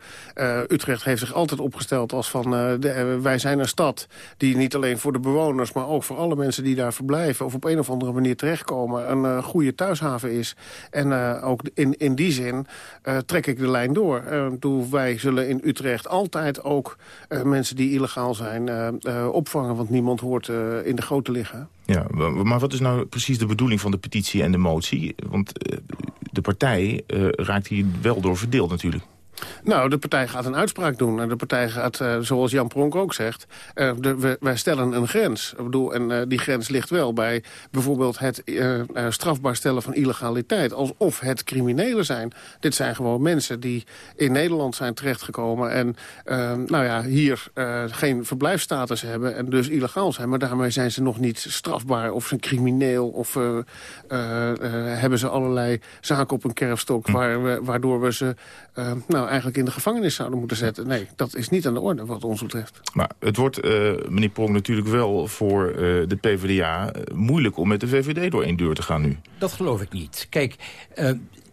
Utrecht heeft zich altijd opgesteld als van... Wij zijn een stad die niet alleen voor de bewoners... maar ook voor alle mensen die daar verblijven... of op een of andere manier terechtkomen... een goede thuishaven is. En ook in, in die zin trek ik de lijn door. Wij zullen in Utrecht altijd ook mensen die illegaal zijn opvangen. Want niemand hoort in de goten liggen. Ja, maar wat is nou precies de bedoeling van de petitie en de motie? Want de partij uh, raakt hier wel door verdeeld natuurlijk. Nou, de partij gaat een uitspraak doen. En de partij gaat, uh, zoals Jan Pronk ook zegt... Uh, de, we, wij stellen een grens. Ik bedoel, en uh, die grens ligt wel bij bijvoorbeeld het strafbaar stellen van illegaliteit. Alsof het criminelen zijn. Dit zijn gewoon mensen die in Nederland zijn terechtgekomen... en nou ja, hier geen verblijfsstatus hebben en dus illegaal zijn. Maar daarmee zijn ze nog niet strafbaar of zijn crimineel... of hebben ze allerlei zaken op een kerfstok... Hm. Waar, waardoor we ze nou, eigenlijk in de gevangenis zouden moeten zetten. Nee, dat is niet aan de orde wat ons betreft. Maar het wordt, uh, meneer Prong, natuurlijk wel voor uh, de PvdA uh, moeilijk om met de VVD door één deur te gaan nu. Dat geloof ik niet. Kijk,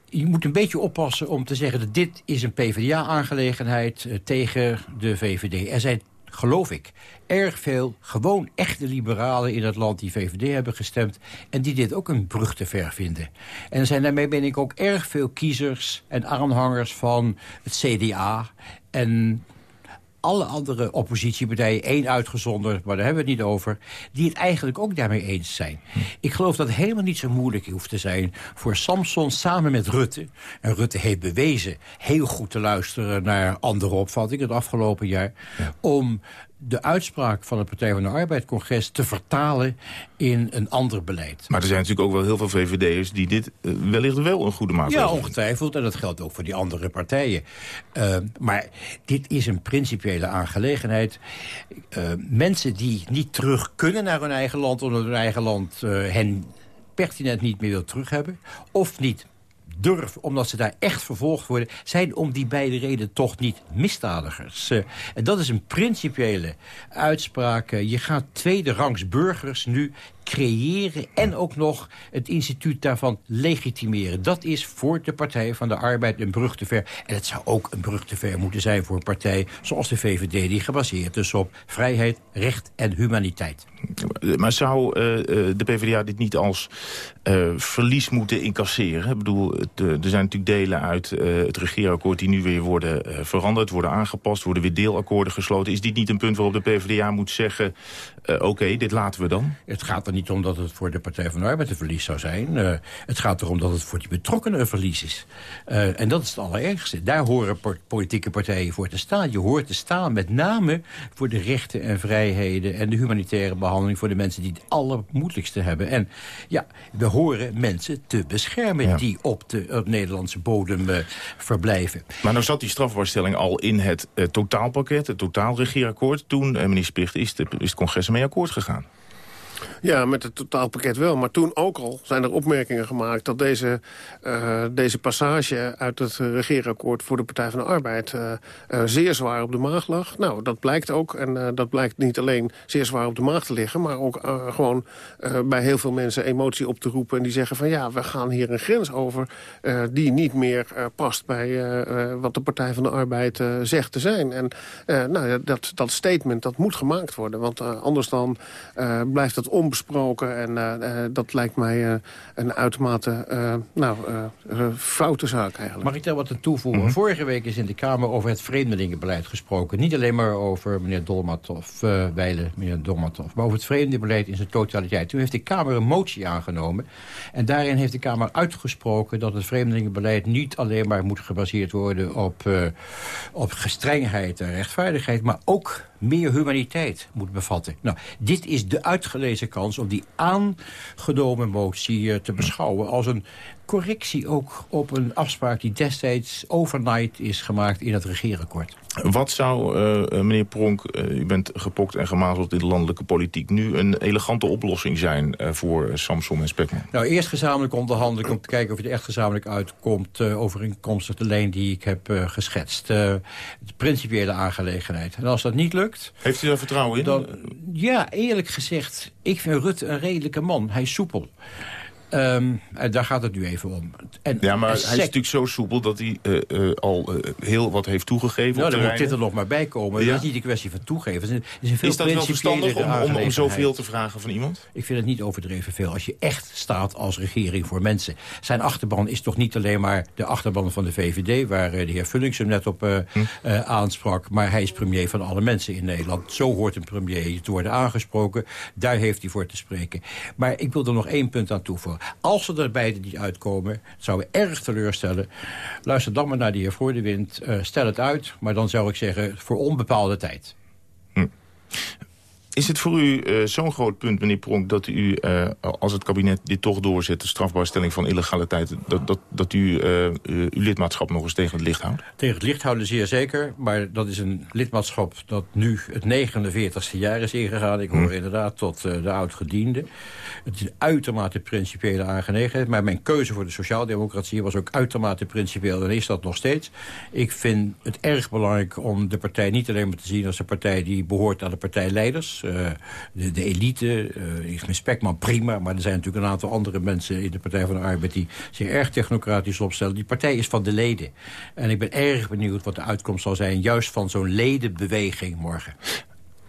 je moet een beetje oppassen om te zeggen dat dit is een PvdA-aangelegenheid tegen de VVD. Er zijn geloof ik, erg veel gewoon echte liberalen in het land die VVD hebben gestemd... en die dit ook een brug te ver vinden. En zijn daarmee ben ik ook erg veel kiezers en aanhangers van het CDA... en alle andere oppositiepartijen, één uitgezonderd... maar daar hebben we het niet over... die het eigenlijk ook daarmee eens zijn. Ik geloof dat het helemaal niet zo moeilijk hoeft te zijn... voor Samson samen met Rutte... en Rutte heeft bewezen heel goed te luisteren naar andere opvattingen... het afgelopen jaar... om de uitspraak van het Partij van de Arbeid-congres te vertalen in een ander beleid. Maar er zijn natuurlijk ook wel heel veel VVD'ers die dit uh, wellicht wel een goede maatregel Ja, ongetwijfeld. En dat geldt ook voor die andere partijen. Uh, maar dit is een principiële aangelegenheid. Uh, mensen die niet terug kunnen naar hun eigen land... omdat hun eigen land hen pertinent niet meer wil terug hebben... of niet durf, omdat ze daar echt vervolgd worden... zijn om die beide redenen toch niet misdadigers. Uh, en dat is een principiële uitspraak. Uh, je gaat tweede rangs burgers nu creëren en ook nog het instituut daarvan legitimeren. Dat is voor de Partij van de Arbeid een brug te ver. En het zou ook een brug te ver moeten zijn voor een partij zoals de VVD... die gebaseerd is op vrijheid, recht en humaniteit. Maar zou uh, de PvdA dit niet als uh, verlies moeten incasseren? Ik bedoel, er zijn natuurlijk delen uit het regeerakkoord... die nu weer worden veranderd, worden aangepast... worden weer deelakkoorden gesloten. Is dit niet een punt waarop de PvdA moet zeggen... oké, okay, dit laten we dan? Het gaat er niet om dat het voor de Partij van de Arbeid een verlies zou zijn. Uh, het gaat erom dat het voor die betrokkenen een verlies is. Uh, en dat is het allerergste. Daar horen politieke partijen voor te staan. Je hoort te staan met name voor de rechten en vrijheden... en de humanitaire behandeling voor de mensen die het allermoeilijkste hebben. En ja, we horen mensen te beschermen ja. die op de op Nederlandse bodem uh, verblijven. Maar nou zat die strafbaarstelling al in het totaalpakket, het totaalregeerakkoord. Toen, meneer Spicht, is, de, is het congres ermee akkoord gegaan. Ja, met het totaalpakket wel. Maar toen ook al zijn er opmerkingen gemaakt... dat deze, uh, deze passage uit het regeerakkoord voor de Partij van de Arbeid... Uh, uh, zeer zwaar op de maag lag. Nou, dat blijkt ook. En dat blijkt niet alleen zeer zwaar op de maag te liggen... maar ook gewoon bij heel veel mensen emotie op te roepen... en die zeggen van ja, we gaan hier een grens over... die niet meer past bij wat de Partij van de Arbeid zegt te zijn. En nou, dat, dat statement dat moet gemaakt worden. Want anders dan blijft dat onbesproken. En uh, dat lijkt mij uh, een uitermate nou, foute zaak eigenlijk. Mag ik daar wat aan toevoegen? Mm -hmm. Vorige week is in de Kamer over het vreemdelingenbeleid gesproken. Niet alleen maar over meneer Dolmat of uh, Weile, meneer Dolmatov... maar over het vreemdelingenbeleid in zijn totaliteit. Toen heeft de Kamer een motie aangenomen. En daarin heeft de Kamer uitgesproken dat het vreemdelingenbeleid... niet alleen maar moet gebaseerd worden op, op gestrengheid en rechtvaardigheid... maar ook meer humaniteit moet bevatten. Nou, dit is de uitgelezen kans om die aangenomen motie te beschouwen... als een correctie ook op een afspraak die destijds overnight is gemaakt in het regeerakkoord. Wat zou, uh, meneer Pronk, uh, u bent gepokt en gemazeld in de landelijke politiek... nu een elegante oplossing zijn uh, voor Samsung en Spekman? Nou, eerst gezamenlijk onderhandelen om te kijken of je er echt gezamenlijk uitkomt... overeenkomstig de lijn die ik heb geschetst. de principiële aangelegenheid. En als dat niet lukt... Heeft u daar vertrouwen in? Dan, ja, eerlijk gezegd, ik vind Rutte een redelijke man. Hij is soepel. Um, daar gaat het nu even om. En, ja, maar hij is natuurlijk zo soepel dat hij uh, uh, al uh, heel wat heeft toegegeven. Nou, dan moet dit er nog maar bij komen. Ja. Dat is niet een kwestie van toegeven. Het is, een veel is dat wel verstandig om, om, om zoveel te vragen van iemand? Ik vind het niet overdreven veel. Als je echt staat als regering voor mensen. Zijn achterban is toch niet alleen maar de achterban van de VVD... waar de heer Vullings hem net op hm. aansprak. Maar hij is premier van alle mensen in Nederland. Zo hoort een premier te worden aangesproken. Daar heeft hij voor te spreken. Maar ik wil er nog één punt aan toevoegen. Als ze er beide niet uitkomen, zou me erg teleurstellen. Luister dan maar naar de heer Voor de Wind. Uh, stel het uit, maar dan zou ik zeggen voor onbepaalde tijd. Hm. Is het voor u uh, zo'n groot punt, meneer Pronk... dat u, uh, als het kabinet dit toch doorzet... de strafbaarstelling van illegaliteit... dat, dat, dat u uh, uw lidmaatschap nog eens tegen het licht houdt? Tegen het licht houden zeer zeker. Maar dat is een lidmaatschap dat nu het 49ste jaar is ingegaan. Ik hoor hm. inderdaad tot de oud-gediende. Het is een uitermate principiële aangelegenheid. Maar mijn keuze voor de sociaaldemocratie was ook uitermate principieel. En is dat nog steeds. Ik vind het erg belangrijk om de partij niet alleen maar te zien... als een partij die behoort aan de partijleiders... Uh, de, de, elite, uh, ik vind Spekman prima... maar er zijn natuurlijk een aantal andere mensen in de Partij van de Arbeid... die zich erg technocratisch opstellen. Die partij is van de leden. En ik ben erg benieuwd wat de uitkomst zal zijn... juist van zo'n ledenbeweging morgen.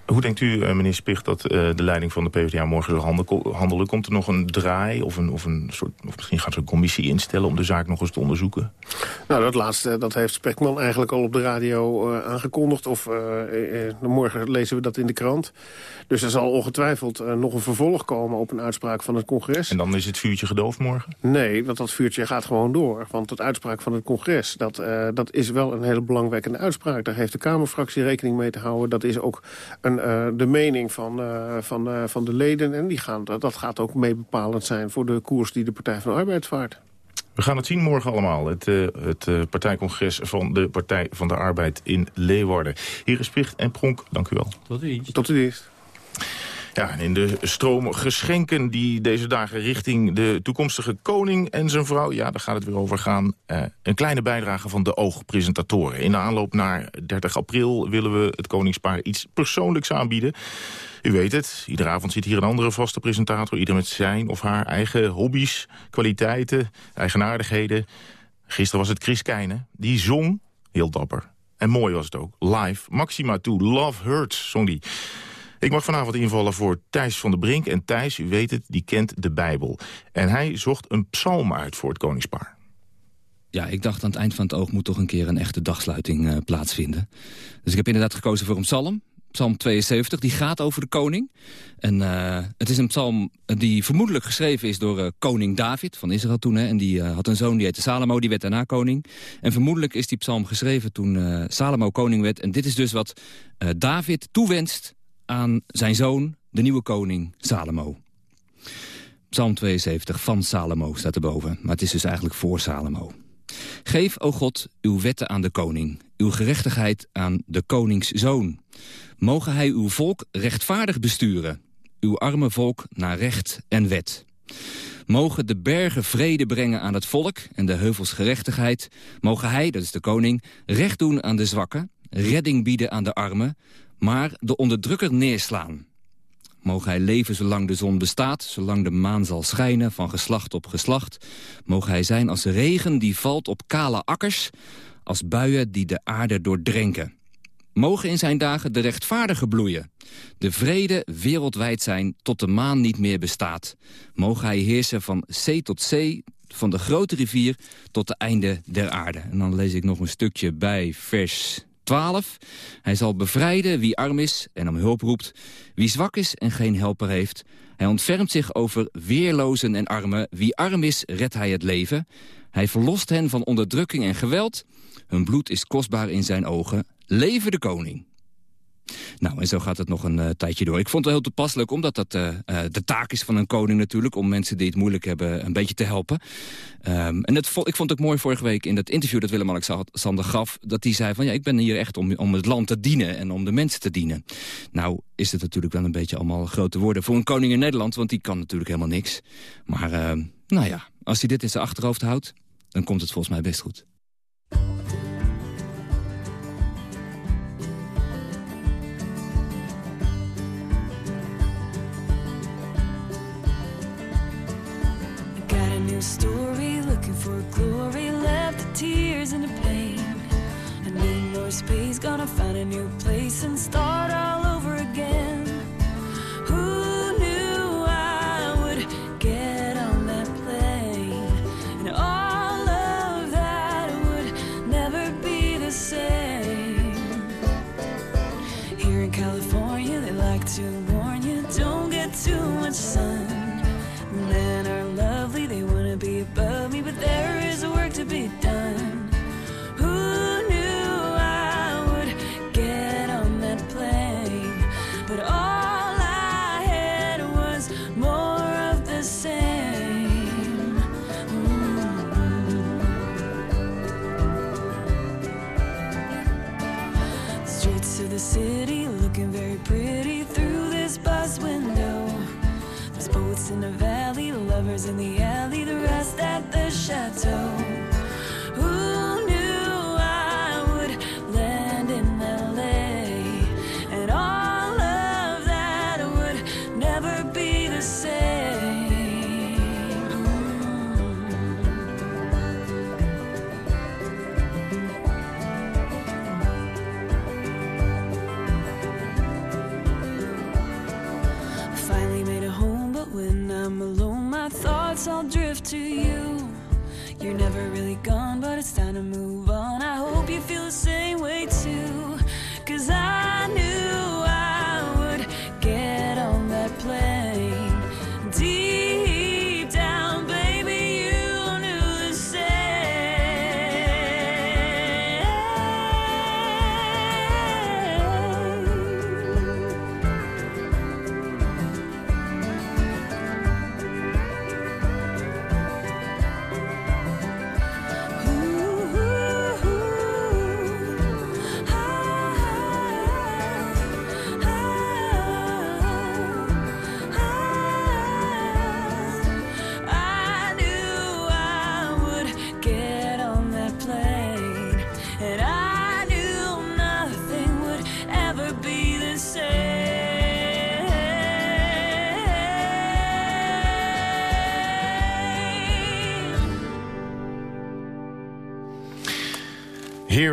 Hoe denkt u, eh, meneer Spicht, dat uh, de leiding van de PvdA morgen zal handelen? Komt er nog een draai of, een, of, een soort, of misschien gaat ze een commissie instellen... om de zaak nog eens te onderzoeken? Nou, dat laatste dat heeft Spekman eigenlijk al op de radio uh, aangekondigd. Of morgen lezen we dat in de krant. Dus er zal ongetwijfeld nog een vervolg komen op een uitspraak van het congres. En dan is het vuurtje gedoofd morgen? Nee, want dat vuurtje gaat gewoon door. Want het uitspraak van het congres, dat, dat is wel een hele belangwekkende uitspraak. Daar heeft de Kamerfractie rekening mee te houden. Dat is ook een uh, de mening van, uh, van, uh, van de leden. En die gaan, dat, dat gaat ook mee bepalend zijn voor de koers die de Partij van de Arbeid vaart. We gaan het zien morgen allemaal. Het, het partijcongres van de Partij van de Arbeid in Leeuwarden. Hier is Picht en Pronk, dank u wel. Tot u dienst. Tot de dienst. Ja, en in de stroom geschenken die deze dagen richting de toekomstige koning en zijn vrouw... ja, daar gaat het weer over gaan. Uh, een kleine bijdrage van de oogpresentatoren. In de aanloop naar 30 april willen we het koningspaar iets persoonlijks aanbieden. U weet het, iedere avond zit hier een andere vaste presentator. Ieder met zijn of haar eigen hobby's, kwaliteiten, eigenaardigheden. Gisteren was het Chris Keijne, die zong, heel dapper. En mooi was het ook, live. Maxima to Love Hurts, zong die. Ik mag vanavond invallen voor Thijs van der Brink. En Thijs, u weet het, die kent de Bijbel. En hij zocht een psalm uit voor het koningspaar. Ja, ik dacht aan het eind van het oog moet toch een keer een echte dagsluiting uh, plaatsvinden. Dus ik heb inderdaad gekozen voor een psalm. Psalm 72, die gaat over de koning. En uh, het is een psalm die vermoedelijk geschreven is door uh, koning David van Israël toen. Hè, en die had een zoon die heette Salomo, die werd daarna koning. En vermoedelijk is die psalm geschreven toen Salomo koning werd. En dit is dus wat David toewenst aan zijn zoon, de nieuwe koning Salomo. Psalm 72 van Salomo staat erboven, maar het is dus eigenlijk voor Salomo. Geef, o God, uw wetten aan de koning, uw gerechtigheid aan de koningszoon. Mogen hij uw volk rechtvaardig besturen, uw arme volk naar recht en wet. Mogen de bergen vrede brengen aan het volk en de heuvels gerechtigheid. Mogen hij, dat is de koning, recht doen aan de zwakken, redding bieden aan de armen, maar de onderdrukker neerslaan. Mogen hij leven zolang de zon bestaat, zolang de maan zal schijnen van geslacht op geslacht. Mogen hij zijn als regen die valt op kale akkers, als buien die de aarde doordrenken. Mogen in zijn dagen de rechtvaardige bloeien. De vrede wereldwijd zijn tot de maan niet meer bestaat. Mogen hij heersen van zee tot zee, van de grote rivier tot de einde der aarde. En dan lees ik nog een stukje bij vers 12. Hij zal bevrijden wie arm is en om hulp roept. Wie zwak is en geen helper heeft. Hij ontfermt zich over weerlozen en armen. Wie arm is, redt hij het leven. Hij verlost hen van onderdrukking en geweld. Hun bloed is kostbaar in zijn ogen. Leven de koning. Nou, en zo gaat het nog een uh, tijdje door. Ik vond het heel toepasselijk, omdat dat uh, uh, de taak is van een koning natuurlijk... om mensen die het moeilijk hebben een beetje te helpen. Um, en het, ik vond het ook mooi vorige week in dat interview dat Willem-Alexander gaf... dat hij zei van ja, ik ben hier echt om, om het land te dienen en om de mensen te dienen. Nou is het natuurlijk wel een beetje allemaal grote woorden voor een koning in Nederland... want die kan natuurlijk helemaal niks. Maar ehm, nou ja, als hij dit in zijn achterhoofd houdt, dan komt het volgens mij best goed. New story, looking for glory, left the tears and the pain. I need more space, gonna find a new place and start all over again.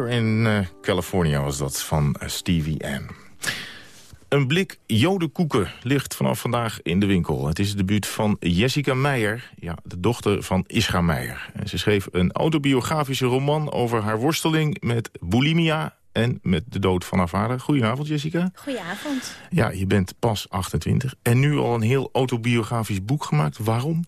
In eh, California was dat van eh, Stevie N. Een blik jodenkoeken ligt vanaf vandaag in de winkel. Het is het debuut van Jessica Meijer, ja, de dochter van Ischa Meijer. En ze schreef een autobiografische roman over haar worsteling met bulimia en met de dood van haar vader. Goedenavond, Jessica. Goedenavond. Ja, je bent pas 28 en nu al een heel autobiografisch boek gemaakt. Waarom?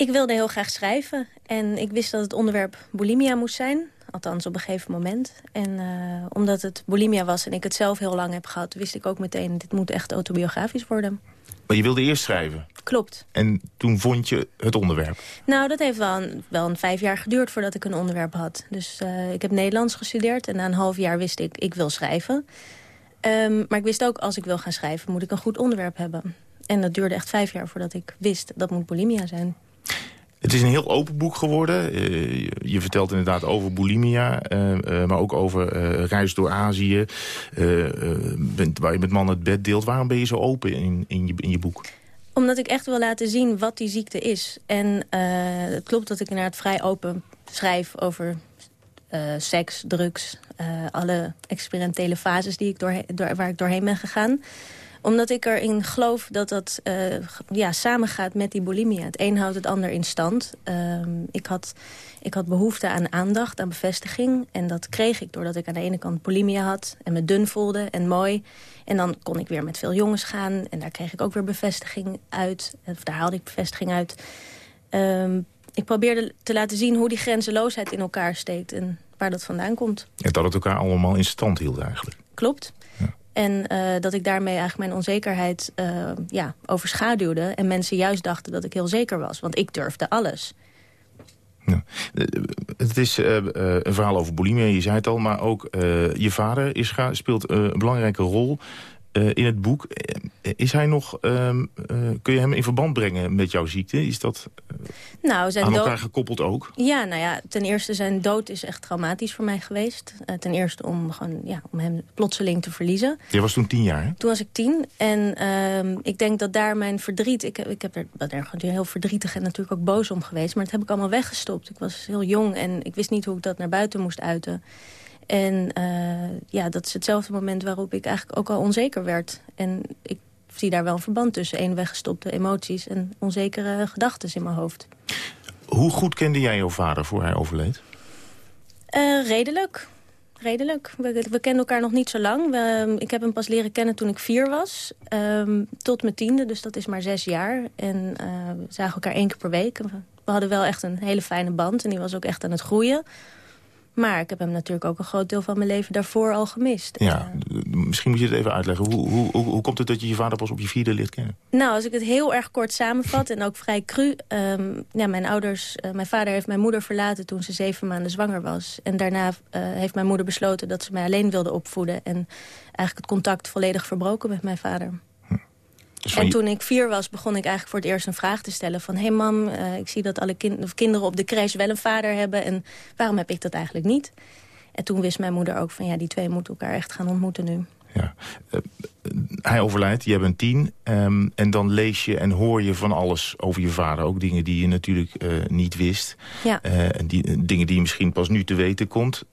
Ik wilde heel graag schrijven. En ik wist dat het onderwerp bulimia moest zijn. Althans, op een gegeven moment. En eh, omdat het bulimia was en ik het zelf heel lang heb gehad... wist ik ook meteen, dit moet echt autobiografisch worden. Maar je wilde eerst schrijven. Klopt. En toen vond je het onderwerp. Nou, dat heeft wel een, wel een vijf jaar geduurd voordat ik een onderwerp had. Dus eh, ik heb Nederlands gestudeerd en na een half jaar wist ik, ik wil schrijven. Ehm, maar ik wist ook, als ik wil gaan schrijven, moet ik een goed onderwerp hebben. En dat duurde echt vijf jaar voordat ik wist, dat moet bulimia zijn. Het is een heel open boek geworden. Uh, je vertelt inderdaad over bulimia, uh, uh, maar ook over reis door Azië. Bent, waar je met mannen het bed deelt. Waarom ben je zo open in, in, je, in je boek? Omdat ik echt wil laten zien wat die ziekte is. En het klopt dat ik inderdaad vrij open schrijf over seks, drugs... alle experimentele fases die ik door, waar ik doorheen ben gegaan omdat ik erin geloof dat dat uh, ja, samengaat met die bulimia. Het een houdt het ander in stand. Uh, ik, had, ik had behoefte aan aandacht, aan bevestiging. En dat kreeg ik doordat ik aan de ene kant bulimia had... en me dun voelde en mooi. En dan kon ik weer met veel jongens gaan. En daar kreeg ik ook weer bevestiging uit. Of daar haalde ik bevestiging uit. Uh, ik probeerde te laten zien hoe die grenzeloosheid in elkaar steekt... en waar dat vandaan komt. En dat het elkaar allemaal in stand hield eigenlijk. Klopt. En uh, dat ik daarmee eigenlijk mijn onzekerheid uh, ja, overschaduwde. En mensen juist dachten dat ik heel zeker was. Want ik durfde alles. Ja. Het is een verhaal over bulimia, je zei het al. Maar ook je vader Ischa speelt een belangrijke rol uh, in het boek. Uh, is hij nog, uh, kun je hem in verband brengen met jouw ziekte? Is dat nou, zijn aan elkaar gekoppeld ook? Ja, nou ja, ten eerste zijn dood is echt traumatisch voor mij geweest. ten eerste om, gewoon, ja, om hem plotseling te verliezen. Je was toen tien jaar, hè? Toen was ik tien. En ehm, ik denk dat daar mijn verdriet... Ik, ik heb er, ben er gewoon heel verdrietig en natuurlijk ook boos om geweest. Maar dat heb ik allemaal weggestopt. Ik was heel jong en ik wist niet hoe ik dat naar buiten moest uiten. En uh, ja, dat is hetzelfde moment waarop ik eigenlijk ook al onzeker werd. En ik zie daar wel een verband tussen. één weggestopte emoties en onzekere gedachten in mijn hoofd. Hoe goed kende jij jouw vader voor hij overleed? Uh, redelijk. Redelijk. We, we, kenden elkaar nog niet zo lang. We, ik heb hem pas leren kennen toen ik vier was. Um, tot mijn tiende, dus dat is maar zes jaar. En uh, we zagen elkaar één keer per week. We hadden wel echt een hele fijne band. En die was ook echt aan het groeien. Maar ik heb hem natuurlijk ook een groot deel van mijn leven daarvoor al gemist. Ja, misschien moet je het even uitleggen. Hoe, hoe, hoe, hoe komt het dat je je vader pas op je vierde leert kennen? Nou, als ik het heel erg kort samenvat en ook vrij cru. Um, ja, mijn ouders, uh, mijn vader heeft mijn moeder verlaten toen ze zeven maanden zwanger was. En daarna uh, heeft mijn moeder besloten dat ze mij alleen wilde opvoeden. En eigenlijk het contact volledig verbroken met mijn vader. Dus en toen ik vier was, begon ik eigenlijk voor het eerst een vraag te stellen. Van, hé hey mam, uh, ik zie dat alle kind kinderen op de crash wel een vader hebben. En waarom heb ik dat eigenlijk niet? En toen wist mijn moeder ook van, ja, die twee moeten elkaar echt gaan ontmoeten nu. Ja. Uh, hij overlijdt, je bent tien. Um, en dan lees je en hoor je van alles over je vader. Ook dingen die je natuurlijk uh, niet wist. Ja. en die, dingen die je misschien pas nu te weten komt.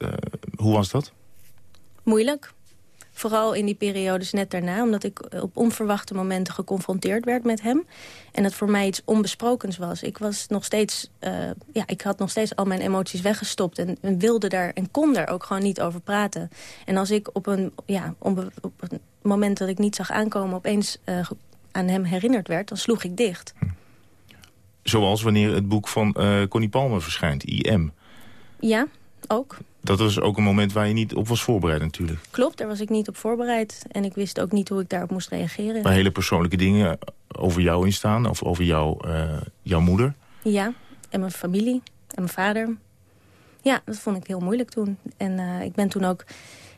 hoe was dat? Moeilijk. Vooral in die periodes net daarna, omdat ik op onverwachte momenten geconfronteerd werd met hem. En het voor mij iets onbesprokens was. Ik, was nog steeds, uh, ja, ik had nog steeds al mijn emoties weggestopt en, en, wilde daar en kon daar ook gewoon niet over praten. En als ik op een, ja, op een moment dat ik niet zag aankomen opeens uh, aan hem herinnerd werd, dan sloeg ik dicht. Zoals wanneer het boek van uh, Connie Palmer verschijnt, IM. Ja, ook. Dat was ook een moment waar je niet op was voorbereid natuurlijk. Klopt, daar was ik niet op voorbereid. En ik wist ook niet hoe ik daarop moest reageren. Waar hele persoonlijke dingen over jou in staan? Of over jou, uh, jouw moeder? Ja, en mijn familie. En mijn vader. Ja, dat vond ik heel moeilijk toen. En uh, ik ben toen ook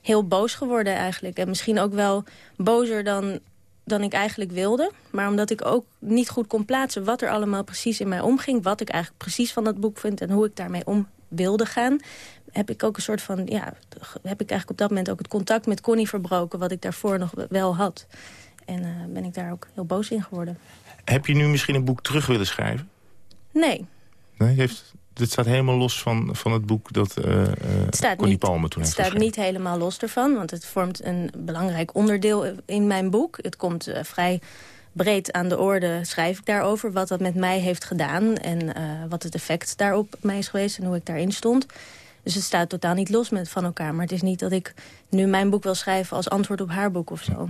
heel boos geworden eigenlijk. En misschien ook wel bozer dan, dan ik eigenlijk wilde. Maar omdat ik ook niet goed kon plaatsen wat er allemaal precies in mij omging. Wat ik eigenlijk precies van dat boek vind en hoe ik daarmee om wilde gaan heb ik ook een soort van, ja, heb ik eigenlijk op dat moment ook het contact met Connie verbroken, wat ik daarvoor nog wel had. En uh, ben ik daar ook heel boos in geworden. Heb je nu misschien een boek terug willen schrijven? Nee. Nee, heeft, dit staat helemaal los van, van het boek dat uh, het Connie niet, Palme toen heeft Het staat niet helemaal los ervan, want het vormt een belangrijk onderdeel in mijn boek. Het komt uh, vrij breed aan de orde, schrijf ik daarover... wat dat met mij heeft gedaan en wat het effect daarop mij is geweest... en hoe ik daarin stond. Dus het staat totaal niet los met, van elkaar. Maar het is niet dat ik nu mijn boek wil schrijven als antwoord op haar boek of zo.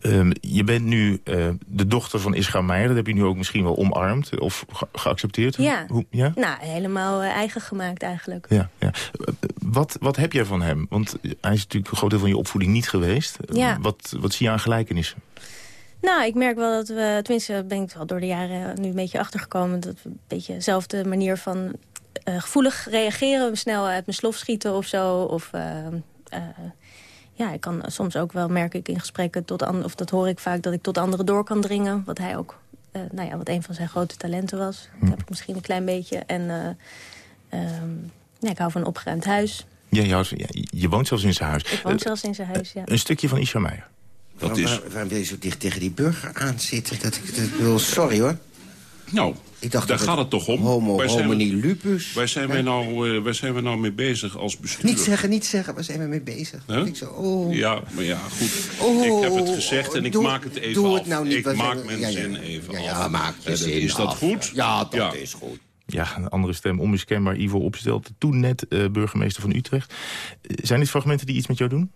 Um, je bent nu uh, de dochter van Ischa Meijer. Dat heb je nu ook misschien wel omarmd of ge geaccepteerd? Ja, Hoe, ja? Nou, helemaal uh, eigen gemaakt eigenlijk. Ja, ja. Wat, wat heb jij van hem? Want hij is natuurlijk een groot deel van je opvoeding niet geweest. Ja. Wat, wat zie je aan gelijkenissen? Nou, ik merk wel dat we, tenminste ben ik wel door de jaren nu een beetje achtergekomen... dat we een beetje dezelfde manier van uh, gevoelig reageren. Snel uit mijn slof schieten of zo. Of uh, uh, ja, ik kan soms ook wel, merk ik in gesprekken... Tot an, of dat hoor ik vaak, dat ik tot anderen door kan dringen. Wat hij ook, nou ja, wat een van zijn grote talenten was. Dat heb ik misschien een klein beetje. En um, ja, ik hou van een opgeruimd huis. Ja, je, je woont zelfs in zijn huis. Ik woon zelfs in zijn huis, ja. Een stukje van Isha Meijer. Dat is... Waarom wil je zo dicht tegen die burger aan zitten? Dat ik, dat, wil, sorry hoor. Nou, ik dacht daar gaat het toch om. Homo, waar zijn homini lupus. Waar zijn, wij nou, uh, waar zijn we nou mee bezig als bestuur? Niet zeggen, niet zeggen. Waar zijn we mee bezig? Huh? Ik zo, oh. Ja, maar ja, goed. Oh, ik heb het gezegd en ik doe, maak het even doe af. Het nou niet, ik maak mijn ja, ja, zin even ja, af. Ja, maak je zin Is dat af. goed? Ja, dat is goed. Ja, een andere stem, onmiskenbaar. Ivo Opstelt, toen net uh, burgemeester van Utrecht. Uh, zijn dit fragmenten die iets met jou doen?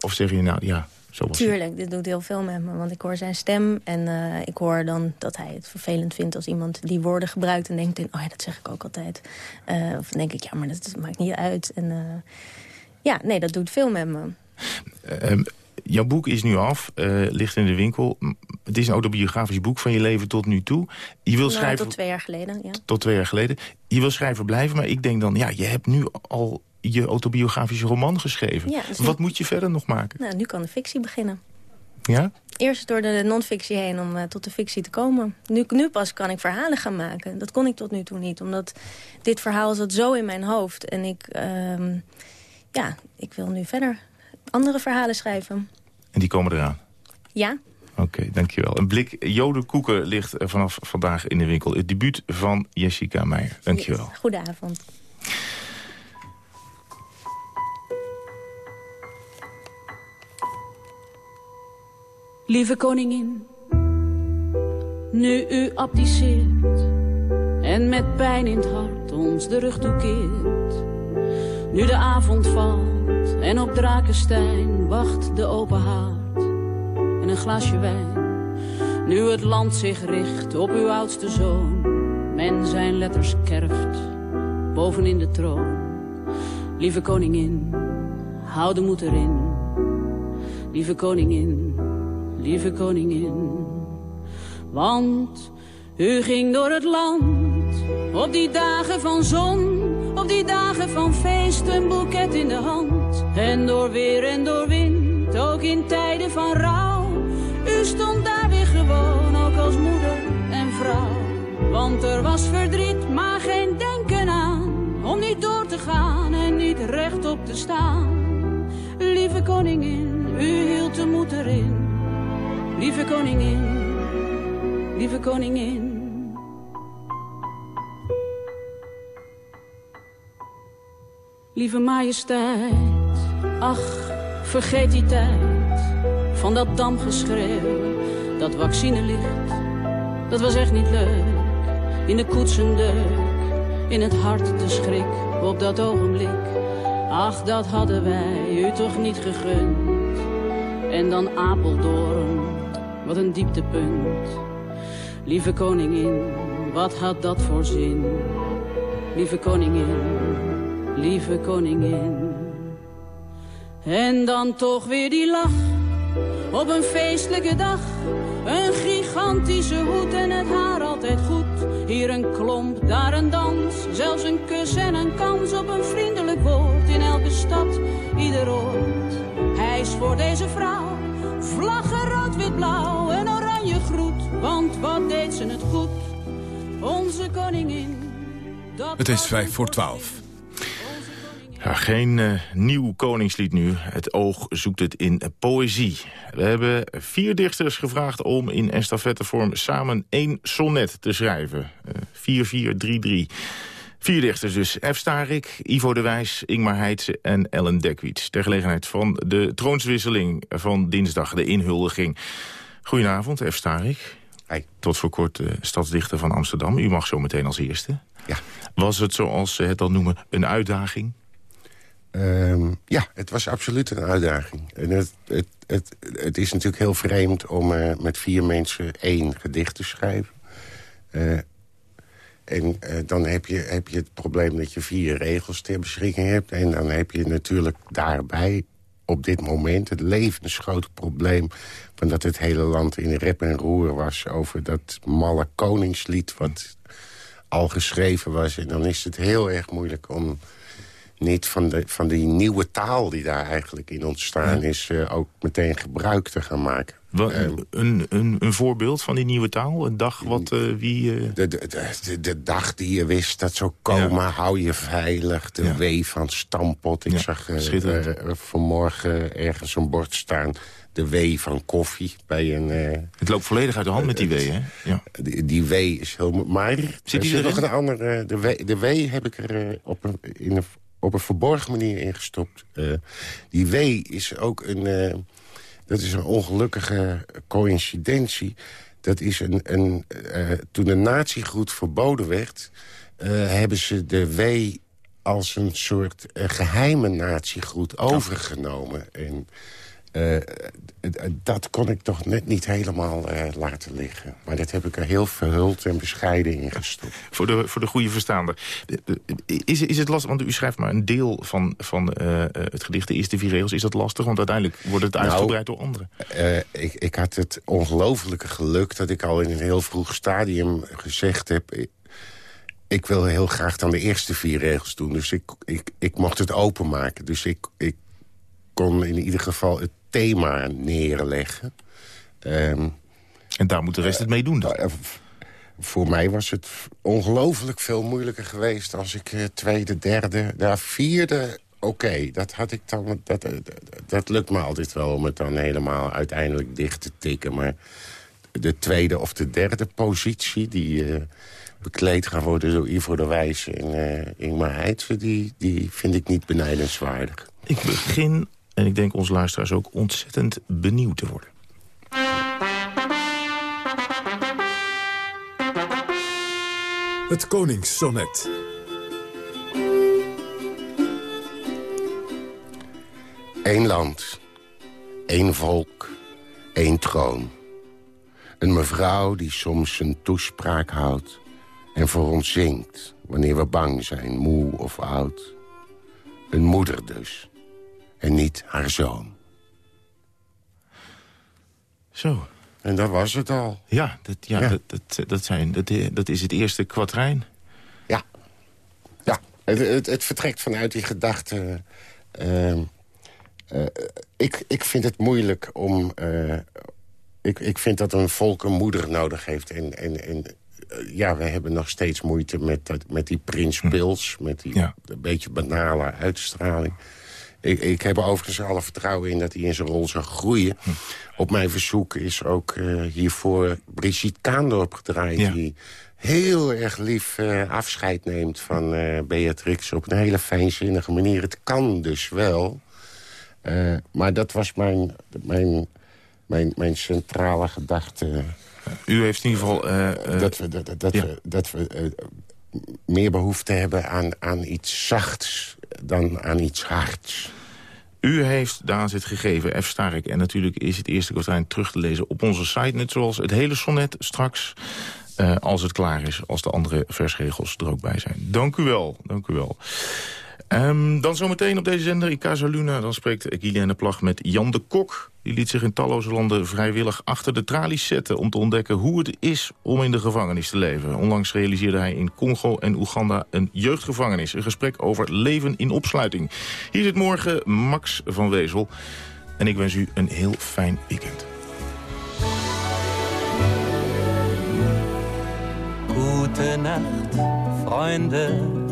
Of zeg je nou, ja, Tuurlijk, dit doet heel veel met me. Want ik hoor zijn stem en uh, ik hoor dan dat hij het vervelend vindt... als iemand die woorden gebruikt en denkt... oh ja, dat zeg ik ook altijd. Uh, of dan denk ik, ja, maar dat, maakt niet uit. En uh, ja, nee, dat doet veel met me. Um, jouw boek is nu af, ligt in de winkel. Het is een autobiografisch boek van je leven tot nu toe. Je wil nou, schrijven... Tot twee jaar geleden, ja. Tot twee jaar geleden. Je wil schrijver blijven, maar ik denk dan... ja, je hebt nu al je autobiografische roman geschreven. Ja, dus Wat nu... moet je verder nog maken? Nou, nu kan de fictie beginnen. Ja? Eerst door de non-fictie heen om uh, tot de fictie te komen. Nu, nu pas kan ik verhalen gaan maken. Dat kon ik tot nu toe niet, omdat dit verhaal zat zo in mijn hoofd. En ik, uh, ja, ik wil nu verder andere verhalen schrijven. En die komen eraan? Ja. Oké, okay, dankjewel. Een blik jodenkoeken ligt vanaf vandaag in de winkel. Het debuut van Jessica Meijer. Dankjewel. Yes. Goedenavond. Lieve koningin, nu u abdiceert en met pijn in het hart ons de rug toekeert. Nu de avond valt en op Drakenstein wacht de open haard en een glaasje wijn. Nu het land zich richt op uw oudste zoon, men zijn letters kerft bovenin de troon. Lieve koningin, hou de moed erin. Lieve koningin, lieve koningin. Want u ging door het land op die dagen van zon, op die dagen van feest, een boeket in de hand. En door weer en door wind, ook in tijden van rouw. U stond daar weer gewoon, ook als moeder en vrouw. Want er was verdriet, maar geen denken aan, om niet door te gaan en niet rechtop te staan. Lieve koningin, u hield de moed erin. Lieve koningin, lieve koningin. Lieve majesteit, ach, vergeet die tijd van dat damgeschreeuw, dat vaccinelicht. Dat was echt niet leuk, in de koetsendeuk, in het hart de schrik op dat ogenblik. Ach, dat hadden wij u toch niet gegund. En dan Apeldoorn, wat een dieptepunt. Lieve koningin, wat had dat voor zin? Lieve koningin, lieve koningin. En dan toch weer die lach, op een feestelijke dag. Een gigantische hoed en het haar altijd goed. Hier een klomp, daar een dans. Zelfs een kus en een kans op een vriendelijk woord. In elke stad, ieder oord. Hij is voor deze vrouw. Vlaggen rood, wit, blauw en oranje groet. Want wat deed ze het goed? Onze koningin. Het is vijf voor twaalf. Ja, geen uh, nieuw koningslied nu. Het oog zoekt het in uh, poëzie. We hebben vier dichters gevraagd om in estafettevorm samen één sonnet te schrijven. 4-4-3-3. Vier dichters dus. F. Starik, Ivo de Wijs, Ingmar Heitse en Ellen Dekwits. Ter gelegenheid van de troonswisseling van dinsdag, de inhuldiging. Goedenavond, F. Starik. Tot voor kort uh, stadsdichter van Amsterdam. U mag zo meteen als eerste. Ja. Was het, zoals ze het dan noemen, een uitdaging? Um, ja, het was absoluut een uitdaging. En het, het, het, het is natuurlijk heel vreemd om uh, met vier mensen één gedicht te schrijven. Uh, en uh, dan heb je, heb je het probleem dat je vier regels ter beschikking hebt. En dan heb je natuurlijk daarbij op dit moment het levensgrote probleem... van dat het hele land in rep en roer was over dat malle koningslied... wat al geschreven was. En dan is het heel erg moeilijk om niet van, de, van die nieuwe taal die daar eigenlijk in ontstaan is... Uh, ook meteen gebruik te gaan maken. Wat, een, een, een voorbeeld van die nieuwe taal? Een dag wat uh, wie... Uh... De, de, de, de, dag die je wist dat zou komen, ja. hou je veilig. De ja. W van Stampot. Ik ja, zag vanmorgen ergens een bord staan de W van koffie bij een... Uh, het loopt volledig uit de hand met die W, hè? Ja. Die, die W is heel... Maar zit die er nog een andere... De w, de w heb ik er uh, op, een, in een, op een verborgen manier ingestopt. Uh, die W is ook een... dat is een ongelukkige coïncidentie. Dat is een... een toen de natiegroet verboden werd... hebben ze de W als een soort geheime natiegroet overgenomen. En... Uh, dat kon ik toch net niet helemaal uh, laten liggen. Maar dat heb ik er heel verhuld en bescheiden in gestopt. Voor de, voor de goede verstaander. Is, is het lastig, want u schrijft maar een deel van, van uh, het gedicht, de eerste vier regels. Is dat lastig, want uiteindelijk wordt het uitgebreid nou, door anderen? ik, ik had het ongelofelijke geluk dat ik al in een heel vroeg stadium gezegd heb... Ik, ik wil heel graag dan de eerste vier regels doen. Dus ik, ik, ik mocht het openmaken. Dus ik, ik kon in ieder geval het thema neerleggen. Um, en daar moet de rest uh, het mee doen dan? Uh, voor mij was het ongelooflijk veel moeilijker geweest... als ik uh, tweede, derde, ja, vierde... Oké, okay, dat had ik dan. Dat, dat, dat lukt me altijd wel om het dan helemaal uiteindelijk dicht te tikken. Maar de tweede of de derde positie... die uh, bekleed gaan worden door Ivo de Wijs en uh, Ingmar Heidse... Die, die vind ik niet benijdenswaardig. Ik begin en ik denk onze luisteraars ook ontzettend benieuwd te worden. Het Koningssonnet. Eén land, één volk, één troon. Een mevrouw die soms een toespraak houdt... en voor ons zingt wanneer we bang zijn, moe of oud. Een moeder dus en niet haar zoon. Zo. En dat was het al. Ja, dat, ja, ja. Dat, dat, dat, zijn, dat, dat is het eerste kwatrijn. Ja. Ja, het, het, het vertrekt vanuit die gedachte... Uh, uh, ik, ik vind het moeilijk om... Uh, ik, ik vind dat een volk een moeder nodig heeft. En, en, en ja, we hebben nog steeds moeite met, dat, met die prins Pils... met die ja. een beetje banale uitstraling... Ik, ik heb er overigens alle vertrouwen in dat hij in zijn rol zal groeien. Hm. Op mijn verzoek is ook uh, hiervoor Brigitte Kaandorp gedraaid... Ja. die heel erg lief uh, afscheid neemt van uh, Beatrix... op een hele fijnzinnige manier. Het kan dus wel. maar dat was mijn, mijn, mijn, mijn centrale gedachte. U heeft in ieder geval... dat we, dat, dat ja. we, dat we meer behoefte hebben aan, aan iets zachts dan aan iets hards. U heeft de aanzet gegeven, F. Stark. En natuurlijk is het eerste kwartijn terug te lezen op onze site. Net zoals het hele sonnet straks, uh, als het klaar is. Als de andere versregels er ook bij zijn. Dank u wel, dank u wel. Um, dan zometeen op deze zender in Casa Luna. Dan spreekt Guylaine Plag met Jan de Kok. Die liet zich in talloze landen vrijwillig achter de tralies zetten... om te ontdekken hoe het is om in de gevangenis te leven. Onlangs realiseerde hij in Congo en Oeganda een jeugdgevangenis. Een gesprek over leven in opsluiting. Hier zit morgen Max van Wezel. En ik wens u een heel fijn weekend. Goedenacht, vrienden.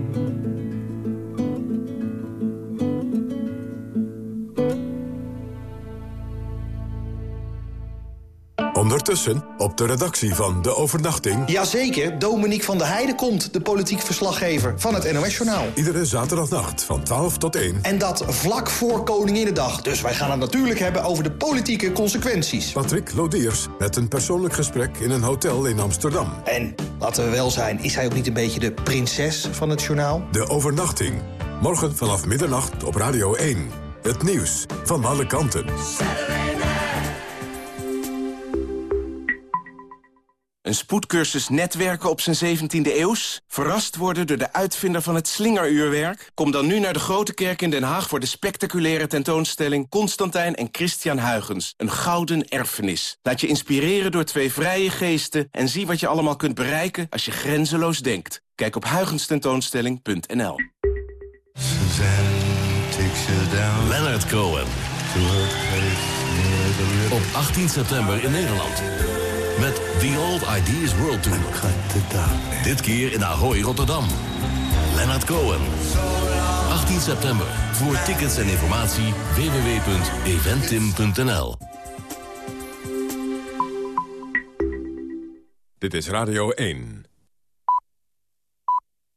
Ondertussen op de redactie van De Overnachting... Jazeker, Dominique van der Heijden komt, de politiek verslaggever van het NOS-journaal. Iedere zaterdagnacht van 12 tot 1. En dat vlak voor Koninginnedag. Dus wij gaan het natuurlijk hebben over de politieke consequenties. Patrick Lodiers met een persoonlijk gesprek in een hotel in Amsterdam. En, laten we wel zijn, is hij ook niet een beetje de prinses van het journaal? De Overnachting. Morgen vanaf middernacht op Radio 1. Het nieuws van alle kanten. Een spoedcursus netwerken op zijn 17e eeuws? Verrast worden door de uitvinder van het slingeruurwerk? Kom dan nu naar de Grote Kerk in Den Haag... voor de spectaculaire tentoonstelling Constantijn en Christian Huygens. Een gouden erfenis. Laat je inspireren door twee vrije geesten... en zie wat je allemaal kunt bereiken als je grenzeloos denkt. Kijk op huygenstentoonstelling.nl Leonard Cohen. Op 18 september in Nederland. Met The Old Ideas World Tour. Dit keer in Ahoy, Rotterdam. Leonard Cohen. 18 september. Voor tickets en informatie www.eventim.nl Dit is Radio 1.